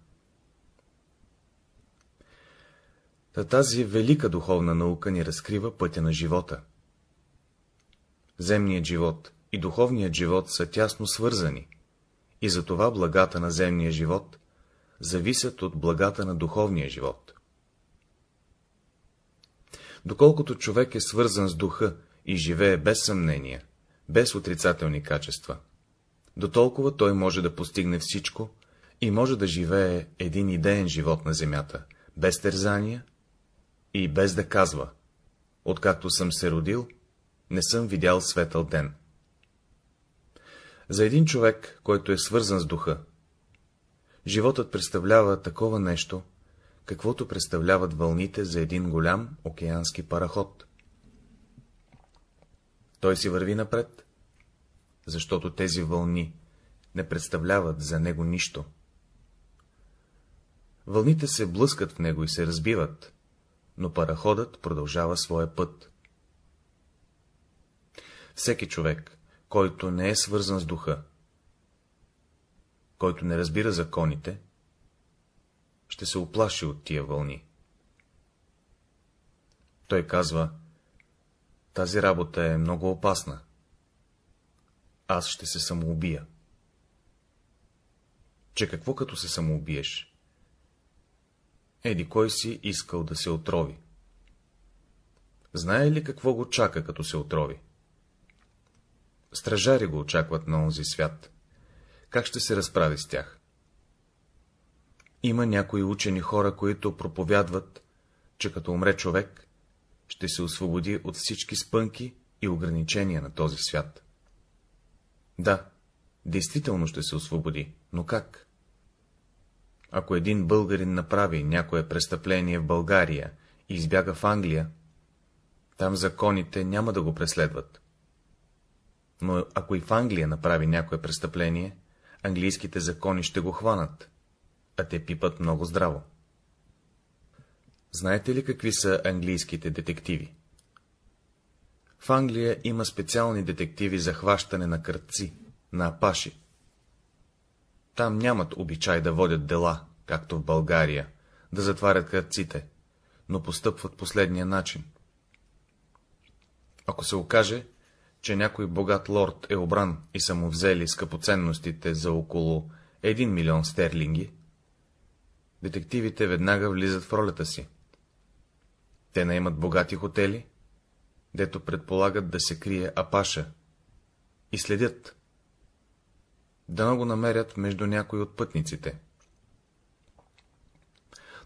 A: Та тази велика духовна наука ни разкрива пътя на живота. Земният живот и духовният живот са тясно свързани, и затова благата на земния живот зависят от благата на духовния живот. Доколкото човек е свързан с духа и живее без съмнения, без отрицателни качества, дотолкова той може да постигне всичко и може да живее един идеен живот на земята, без тързания и без да казва, откакто съм се родил, не съм видял светъл ден. За един човек, който е свързан с духа, животът представлява такова нещо, каквото представляват вълните за един голям океански параход. Той си върви напред, защото тези вълни не представляват за него нищо. Вълните се блъскат в него и се разбиват, но параходът продължава своя път. Всеки човек, който не е свързан с духа, който не разбира законите, ще се оплаши от тия вълни. Той казва, тази работа е много опасна. Аз ще се самоубия. Че какво като се самоубиеш? Еди кой си искал да се отрови? Знае ли какво го чака, като се отрови? Стражари го очакват на онзи свят. Как ще се разправи с тях? Има някои учени хора, които проповядват, че като умре човек, ще се освободи от всички спънки и ограничения на този свят. Да, действително ще се освободи, но как? Ако един българин направи някое престъпление в България и избяга в Англия, там законите няма да го преследват. Но ако и в Англия направи някое престъпление, английските закони ще го хванат, а те пипат много здраво. Знаете ли какви са английските детективи? В Англия има специални детективи за хващане на кръци, на апаши. Там нямат обичай да водят дела, както в България, да затварят кръците, но постъпват последния начин. Ако се окаже, че някой богат лорд е обран и са му взели скъпоценностите за около 1 милион стерлинги, детективите веднага влизат в ролята си. Те наемат богати хотели, дето предполагат да се крие Апаша, и следят, да го намерят между някои от пътниците.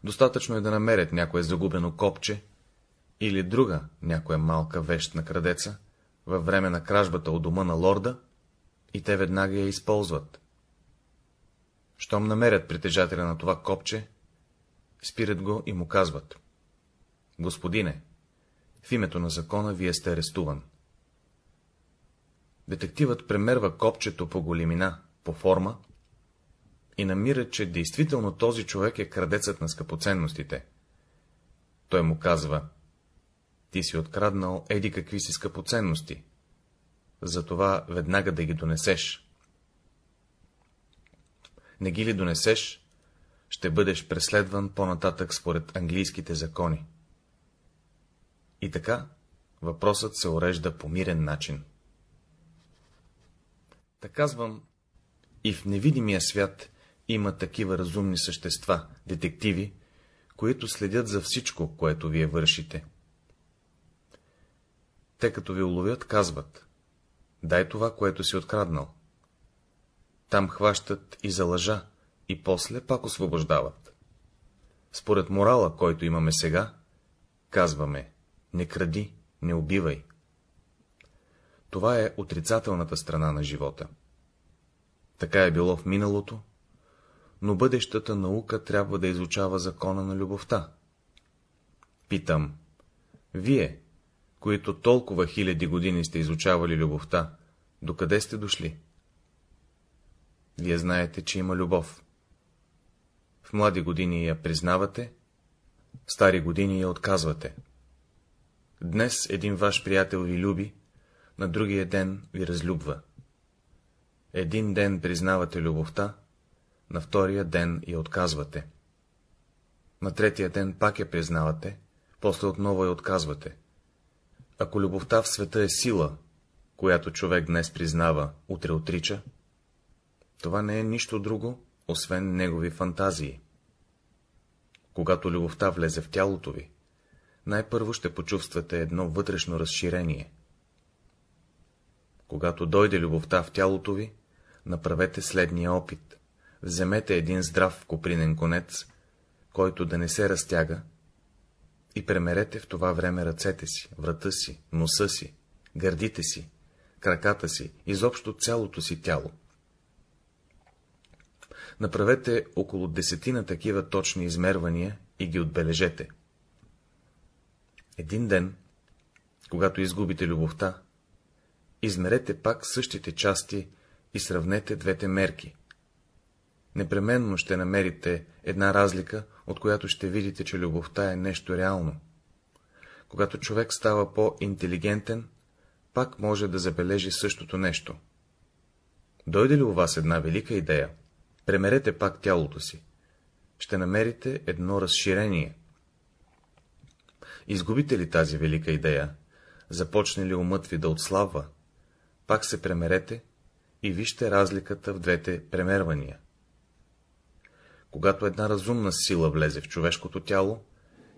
A: Достатъчно е да намерят някое загубено копче или друга някоя малка вещ на крадеца във време на кражбата от дома на лорда и те веднага я използват. Щом намерят притежателя на това копче, спират го и му казват. Господине, в името на закона вие сте арестуван. Детективът премерва копчето по големина, по форма и намира, че действително този човек е крадецът на скъпоценностите. Той му казва, ти си откраднал еди какви си скъпоценности, затова веднага да ги донесеш. Не ги ли донесеш, ще бъдеш преследван по-нататък според английските закони. И така, въпросът се урежда по мирен начин. Та казвам, и в невидимия свят има такива разумни същества, детективи, които следят за всичко, което вие вършите. Те като ви уловят, казват, дай това, което си откраднал. Там хващат и за лъжа, и после пак освобождават. Според морала, който имаме сега, казваме, не кради, не убивай. Това е отрицателната страна на живота. Така е било в миналото, но бъдещата наука трябва да изучава закона на любовта. Питам, вие, които толкова хиляди години сте изучавали любовта, докъде сте дошли? Вие знаете, че има любов. В млади години я признавате, в стари години я отказвате. Днес един ваш приятел ви люби, на другия ден ви разлюбва. Един ден признавате любовта, на втория ден я отказвате. На третия ден пак я признавате, после отново я отказвате. Ако любовта в света е сила, която човек днес признава, утре отрича, това не е нищо друго, освен негови фантазии. Когато любовта влезе в тялото ви, най-първо ще почувствате едно вътрешно разширение. Когато дойде любовта в тялото ви, направете следния опит. Вземете един здрав копринен конец, който да не се разтяга, и премерете в това време ръцете си, врата си, носа си, гърдите си, краката си, изобщо цялото си тяло. Направете около десетина такива точни измервания и ги отбележете. Един ден, когато изгубите любовта, измерете пак същите части и сравнете двете мерки. Непременно ще намерите една разлика, от която ще видите, че любовта е нещо реално. Когато човек става по-интелигентен, пак може да забележи същото нещо. Дойде ли у вас една велика идея, премерете пак тялото си. Ще намерите едно разширение. Изгубите ли тази велика идея, започне ли умът ви да отслабва, пак се премерете и вижте разликата в двете премервания. Когато една разумна сила влезе в човешкото тяло,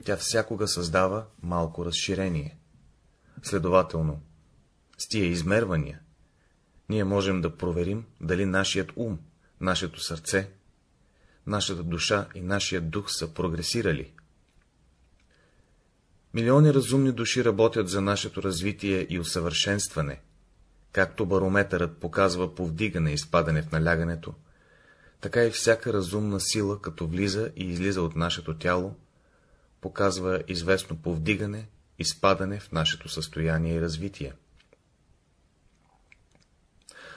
A: тя всякога създава малко разширение. Следователно, с тия измервания, ние можем да проверим, дали нашият ум, нашето сърце, нашата душа и нашият дух са прогресирали. Милиони разумни души работят за нашето развитие и усъвършенстване, както барометърът показва повдигане и спадане в налягането, така и всяка разумна сила, като влиза и излиза от нашето тяло, показва известно повдигане и спадане в нашето състояние и развитие.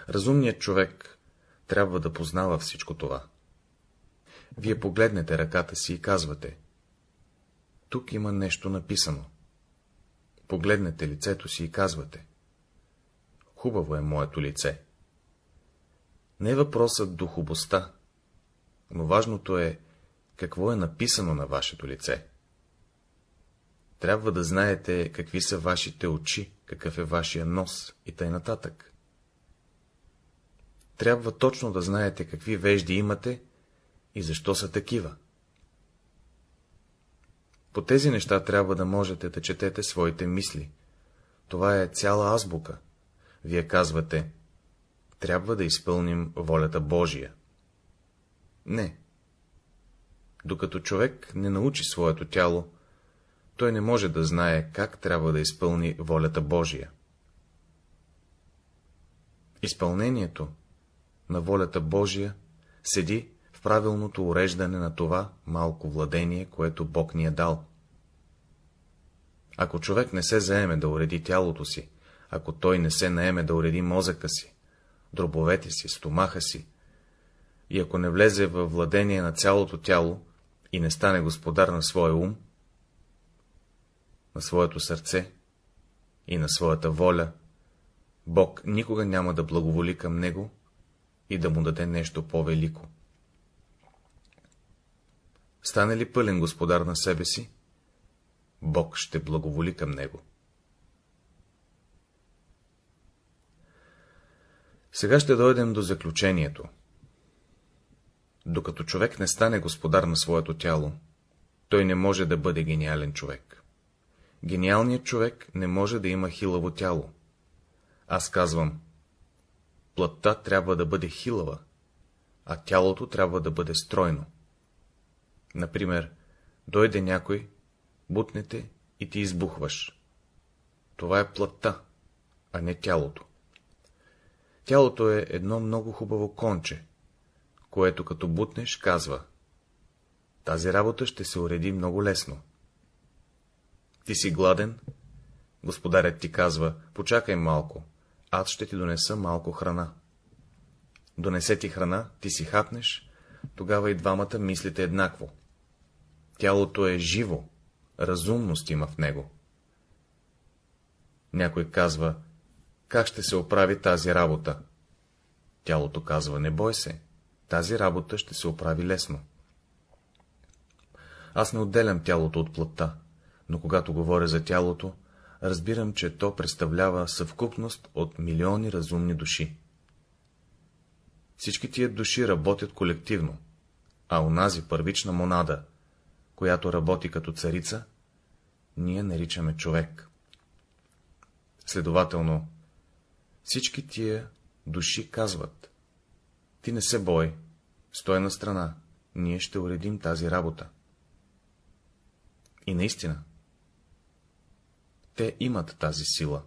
A: Разумният човек трябва да познава всичко това. Вие погледнете ръката си и казвате, тук има нещо написано. Погледнете лицето си и казвате, хубаво е моето лице. Не е въпросът до хубостта, но важното е, какво е написано на вашето лице. Трябва да знаете, какви са вашите очи, какъв е вашия нос и тъй нататък. Трябва точно да знаете, какви вежди имате и защо са такива. По тези неща трябва да можете да четете своите мисли. Това е цяла азбука. Вие казвате, трябва да изпълним волята Божия. Не. Докато човек не научи своето тяло, той не може да знае как трябва да изпълни волята Божия. Изпълнението на волята Божия седи в правилното уреждане на това малко владение, което Бог ни е дал. Ако човек не се заеме да уреди тялото си, ако той не се наеме да уреди мозъка си, дробовете си, стомаха си, и ако не влезе във владение на цялото тяло и не стане господар на своя ум, на своето сърце и на своята воля, Бог никога няма да благоволи към него и да му даде нещо по-велико. стане ли пълен господар на себе си, Бог ще благоволи към него. Сега ще дойдем до заключението. Докато човек не стане господар на своето тяло, той не може да бъде гениален човек. Гениалният човек не може да има хилаво тяло. Аз казвам, плътта трябва да бъде хилава, а тялото трябва да бъде стройно. Например, дойде някой, бутнете и ти избухваш. Това е плътта, а не тялото. Тялото е едно много хубаво конче, което като бутнеш казва — тази работа ще се уреди много лесно. Ти си гладен, господарят ти казва — почакай малко, аз ще ти донеса малко храна. Донесе ти храна, ти си хапнеш, тогава и двамата мислите еднакво. Тялото е живо, разумност има в него. Някой казва, как ще се оправи тази работа? Тялото казва, не бой се, тази работа ще се оправи лесно. Аз не отделям тялото от плътта, но когато говоря за тялото, разбирам, че то представлява съвкупност от милиони разумни души. Всички тия души работят колективно, а унази първична монада, която работи като царица, ние наричаме човек. Следователно, всички тия души казват, ти не се бой, стой на страна, ние ще уредим тази работа. И наистина, те имат тази сила.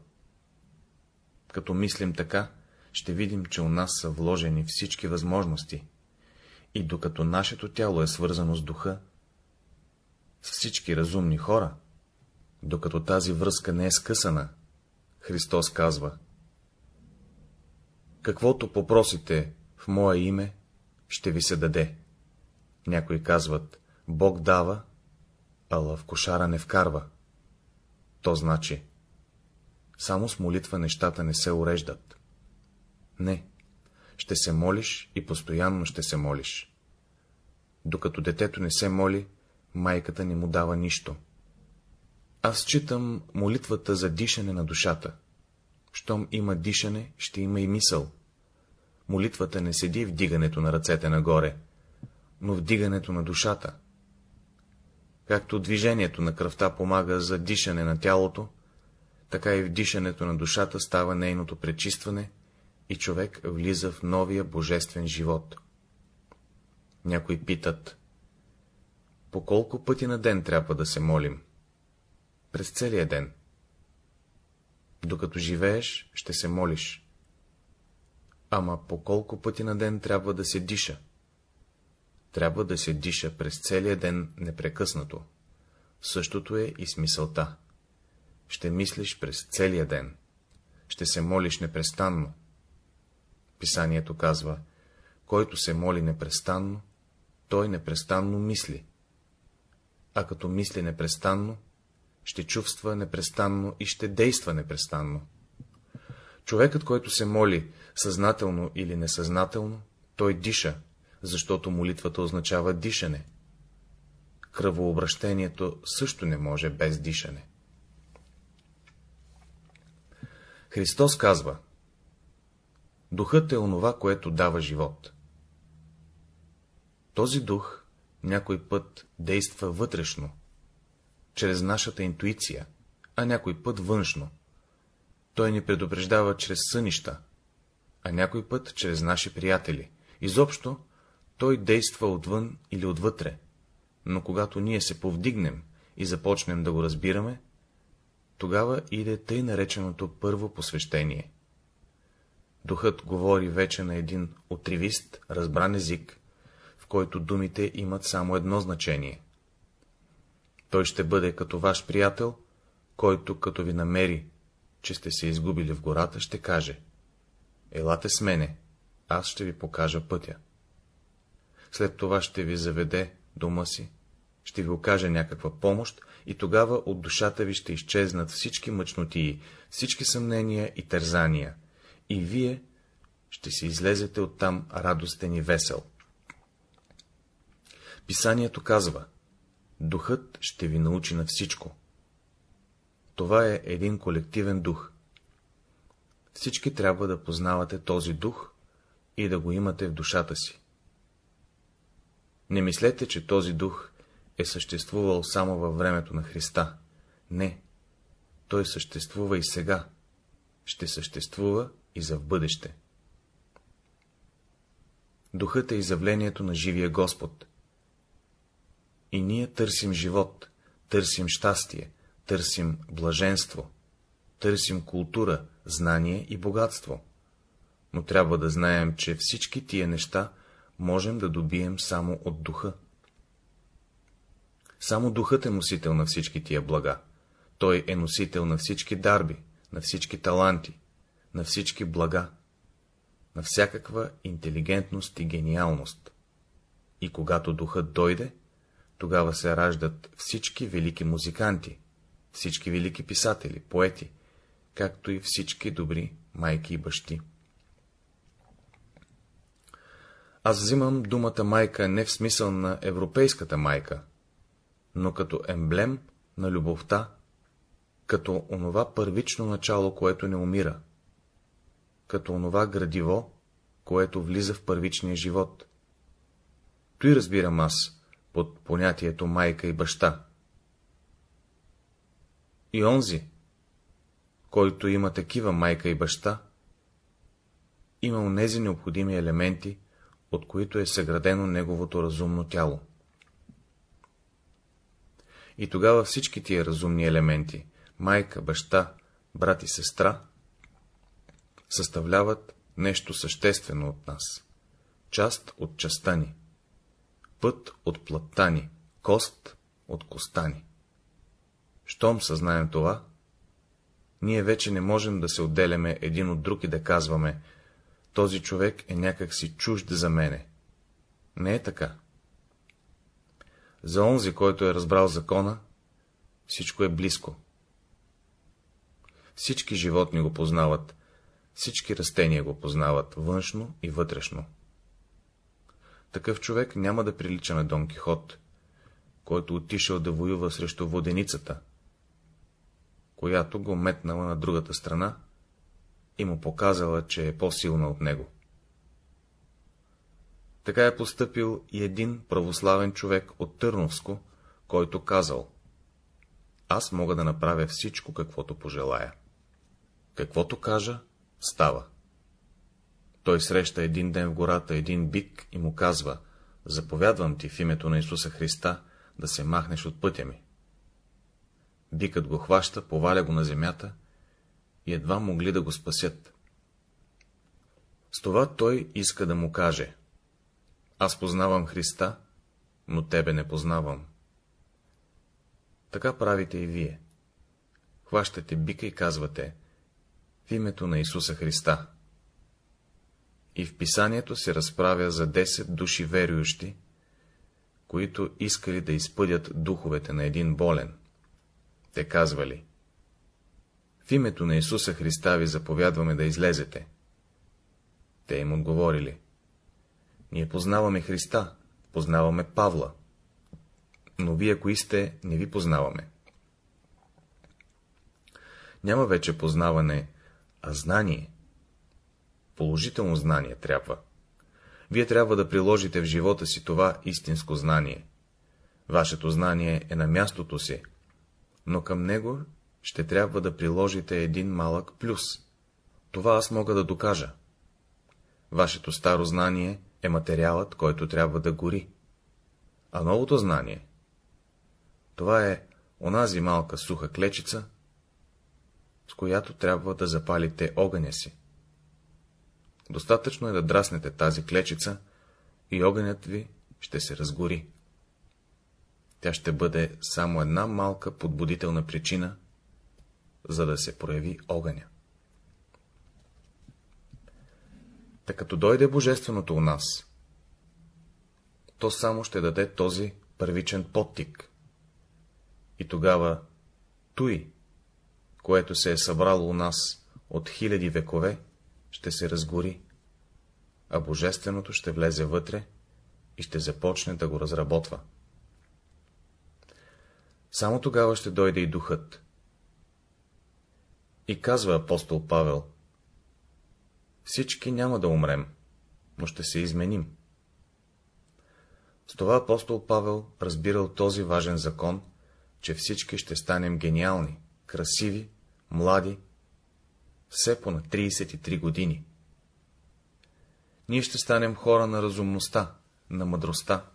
A: Като мислим така, ще видим, че у нас са вложени всички възможности, и докато нашето тяло е свързано с духа, с всички разумни хора, докато тази връзка не е скъсана, Христос казва, каквото попросите в мое име, ще ви се даде. Някои казват, Бог дава, ала в кошара не вкарва. То значи, само с молитва нещата не се уреждат. Не, ще се молиш и постоянно ще се молиш. Докато детето не се моли, майката не му дава нищо. Аз считам молитвата за дишане на душата. Щом има дишане, ще има и мисъл. Молитвата не седи в дигането на ръцете нагоре, но в дигането на душата. Както движението на кръвта помага за дишане на тялото, така и в дишането на душата става нейното пречистване и човек влиза в новия божествен живот. Някои питат, по колко пъти на ден трябва да се молим? През целия ден. Докато живееш, ще се молиш. Ама по колко пъти на ден трябва да се диша? Трябва да се диша през целия ден непрекъснато. Същото е и смисълта. Ще мислиш през целия ден. Ще се молиш непрестанно. Писанието казва, който се моли непрестанно, той непрестанно мисли. А като мисли непрестанно, ще чувства непрестанно и ще действа непрестанно. Човекът, който се моли, съзнателно или несъзнателно, той диша, защото молитвата означава дишане. Кръвообращението също не може без дишане. Христос казва, Духът е онова, което дава живот. Този дух някой път действа вътрешно, чрез нашата интуиция, а някой път външно. Той ни предупреждава чрез сънища, а някой път чрез наши приятели. Изобщо, той действа отвън или отвътре, но когато ние се повдигнем и започнем да го разбираме, тогава иде тъй нареченото първо посвещение. Духът говори вече на един отривист, разбран език, в който думите имат само едно значение. Той ще бъде като ваш приятел, който, като ви намери, че сте се изгубили в гората, ще каже — елате с мене, аз ще ви покажа пътя. След това ще ви заведе дома си, ще ви окаже някаква помощ и тогава от душата ви ще изчезнат всички мъчнотии, всички съмнения и тързания, и вие ще си излезете оттам радостен и весел. Писанието казва, духът ще ви научи на всичко. Това е един колективен дух. Всички трябва да познавате този дух и да го имате в душата си. Не мислете, че този дух е съществувал само във времето на Христа. Не, той съществува и сега, ще съществува и за в бъдеще. Духът е изявлението на живия Господ. И ние търсим живот, търсим щастие, търсим блаженство, търсим култура, знание и богатство. Но трябва да знаем, че всички тия неща можем да добием само от духа. Само духът е носител на всички тия блага. Той е носител на всички дарби, на всички таланти, на всички блага, на всякаква интелигентност и гениалност. И когато духът дойде, тогава се раждат всички велики музиканти, всички велики писатели, поети, както и всички добри майки и бащи. Аз взимам думата майка не в смисъл на европейската майка, но като емблем на любовта, като онова първично начало, което не умира, като онова градиво, което влиза в първичния живот. Той разбирам аз под понятието майка и баща. И онзи, който има такива майка и баща, има онези необходими елементи, от които е съградено неговото разумно тяло. И тогава всички тия разумни елементи, майка, баща, брат и сестра, съставляват нещо съществено от нас, част от частта ни, път от плътта ни, кост от коста ни. Щом съзнаем това, ние вече не можем да се отделяме един от друг и да казваме, този човек е някак си чужд за мене. Не е така. За онзи, който е разбрал закона, всичко е близко. Всички животни го познават, всички растения го познават, външно и вътрешно. Такъв човек няма да прилича на Дон Кихот, който отишъл да воюва срещу воденицата, която го метнала на другата страна и му показала, че е по-силна от него. Така е поступил и един православен човек от Търновско, който казал — аз мога да направя всичко, каквото пожелая. Каквото кажа, става. Той среща един ден в гората един бик и му казва — заповядвам ти в името на Исуса Христа да се махнеш от пътя ми. Бикът го хваща, поваля го на земята и едва могли да го спасят. С това той иска да му каже — аз познавам Христа, но тебе не познавам. Така правите и вие. Хващате бика и казвате — в името на Исуса Христа. И в писанието се разправя за 10 души верующи, които искали да изпъдят духовете на един болен. Те казвали името на Исуса Христа ви заповядваме да излезете. Те им отговорили. Ние познаваме Христа, познаваме Павла, но вие, кои сте, не ви познаваме. Няма вече познаване, а знание. Положително знание трябва. Вие трябва да приложите в живота си това истинско знание. Вашето знание е на мястото си, но към него ще трябва да приложите един малък плюс. Това аз мога да докажа. Вашето старо знание е материалът, който трябва да гори. А новото знание, това е онази малка суха клечица, с която трябва да запалите огъня си. Достатъчно е да драснете тази клечица и огънят ви ще се разгори. Тя ще бъде само една малка подбудителна причина, за да се прояви огъня. Та като дойде Божественото у нас, то само ще даде този първичен подтик. И тогава той, което се е събрало у нас от хиляди векове, ще се разгори, а Божественото ще влезе вътре и ще започне да го разработва. Само тогава ще дойде и духът. И казва апостол Павел, всички няма да умрем, но ще се изменим. С това апостол Павел разбирал този важен закон, че всички ще станем гениални, красиви, млади, все по на 33 години. Ние ще станем хора на разумността, на мъдростта.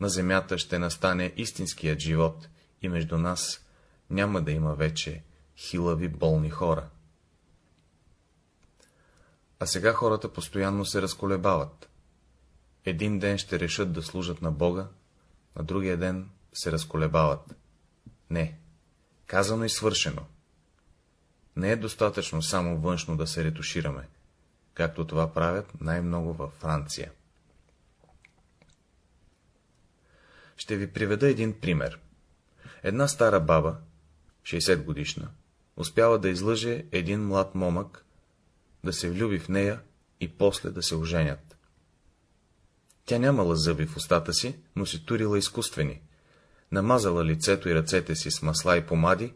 A: На земята ще настане истинският живот и между нас няма да има вече хилави болни хора. А сега хората постоянно се разколебават. Един ден ще решат да служат на Бога, на другия ден се разколебават. Не, казано и свършено. Не е достатъчно само външно да се ретушираме, както това правят най-много във Франция. Ще ви приведа един пример. Една стара баба, 60 годишна, успява да излъже един млад момък, да се влюби в нея и после да се оженят. Тя нямала зъби в устата си, но си турила изкуствени, намазала лицето и ръцете си с масла и помади,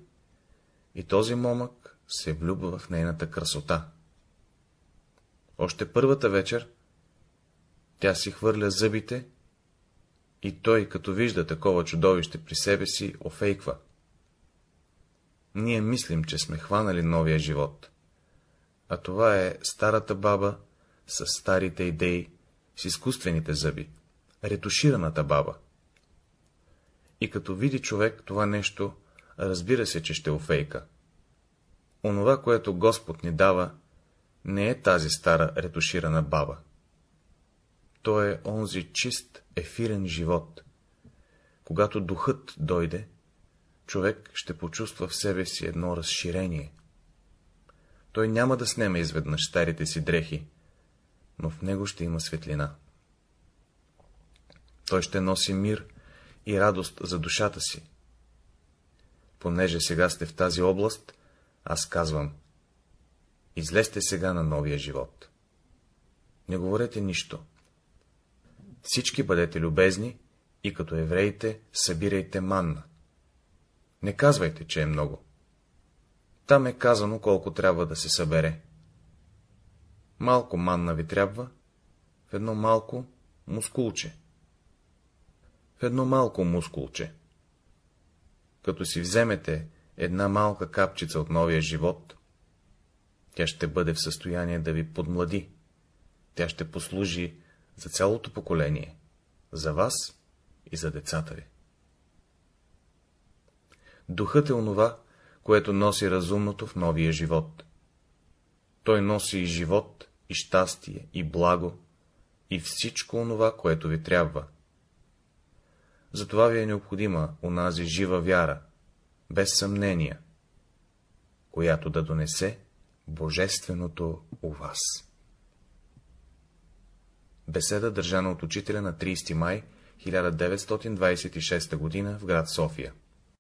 A: и този момък се влюбва в нейната красота. Още първата вечер тя си хвърля зъбите и той, като вижда такова чудовище при себе си, офейква. Ние мислим, че сме хванали новия живот. А това е старата баба с старите идеи, с изкуствените зъби, ретушираната баба. И като види човек това нещо, разбира се, че ще офейка. Онова, което Господ ни дава, не е тази стара ретуширана баба. То е онзи чист, ефирен живот. Когато духът дойде, човек ще почувства в себе си едно разширение. Той няма да снеме изведнъж старите си дрехи, но в него ще има светлина. Той ще носи мир и радост за душата си. Понеже сега сте в тази област, аз казвам, излезте сега на новия живот. Не говорете нищо. Всички бъдете любезни и като евреите събирайте манна. Не казвайте, че е много. Там е казано колко трябва да се събере. Малко манна ви трябва, в едно малко мускулче. В едно малко мускулче. Като си вземете една малка капчица от новия живот, тя ще бъде в състояние да ви подмлади. Тя ще послужи за цялото поколение, за вас и за децата ви. Духът е онова, което носи разумното в новия живот. Той носи и живот, и щастие, и благо, и всичко онова, което ви трябва. Затова ви е необходима онази жива вяра, без съмнения, която да донесе Божественото у вас. Беседа държана от учителя на 30 май 1926 г. в град София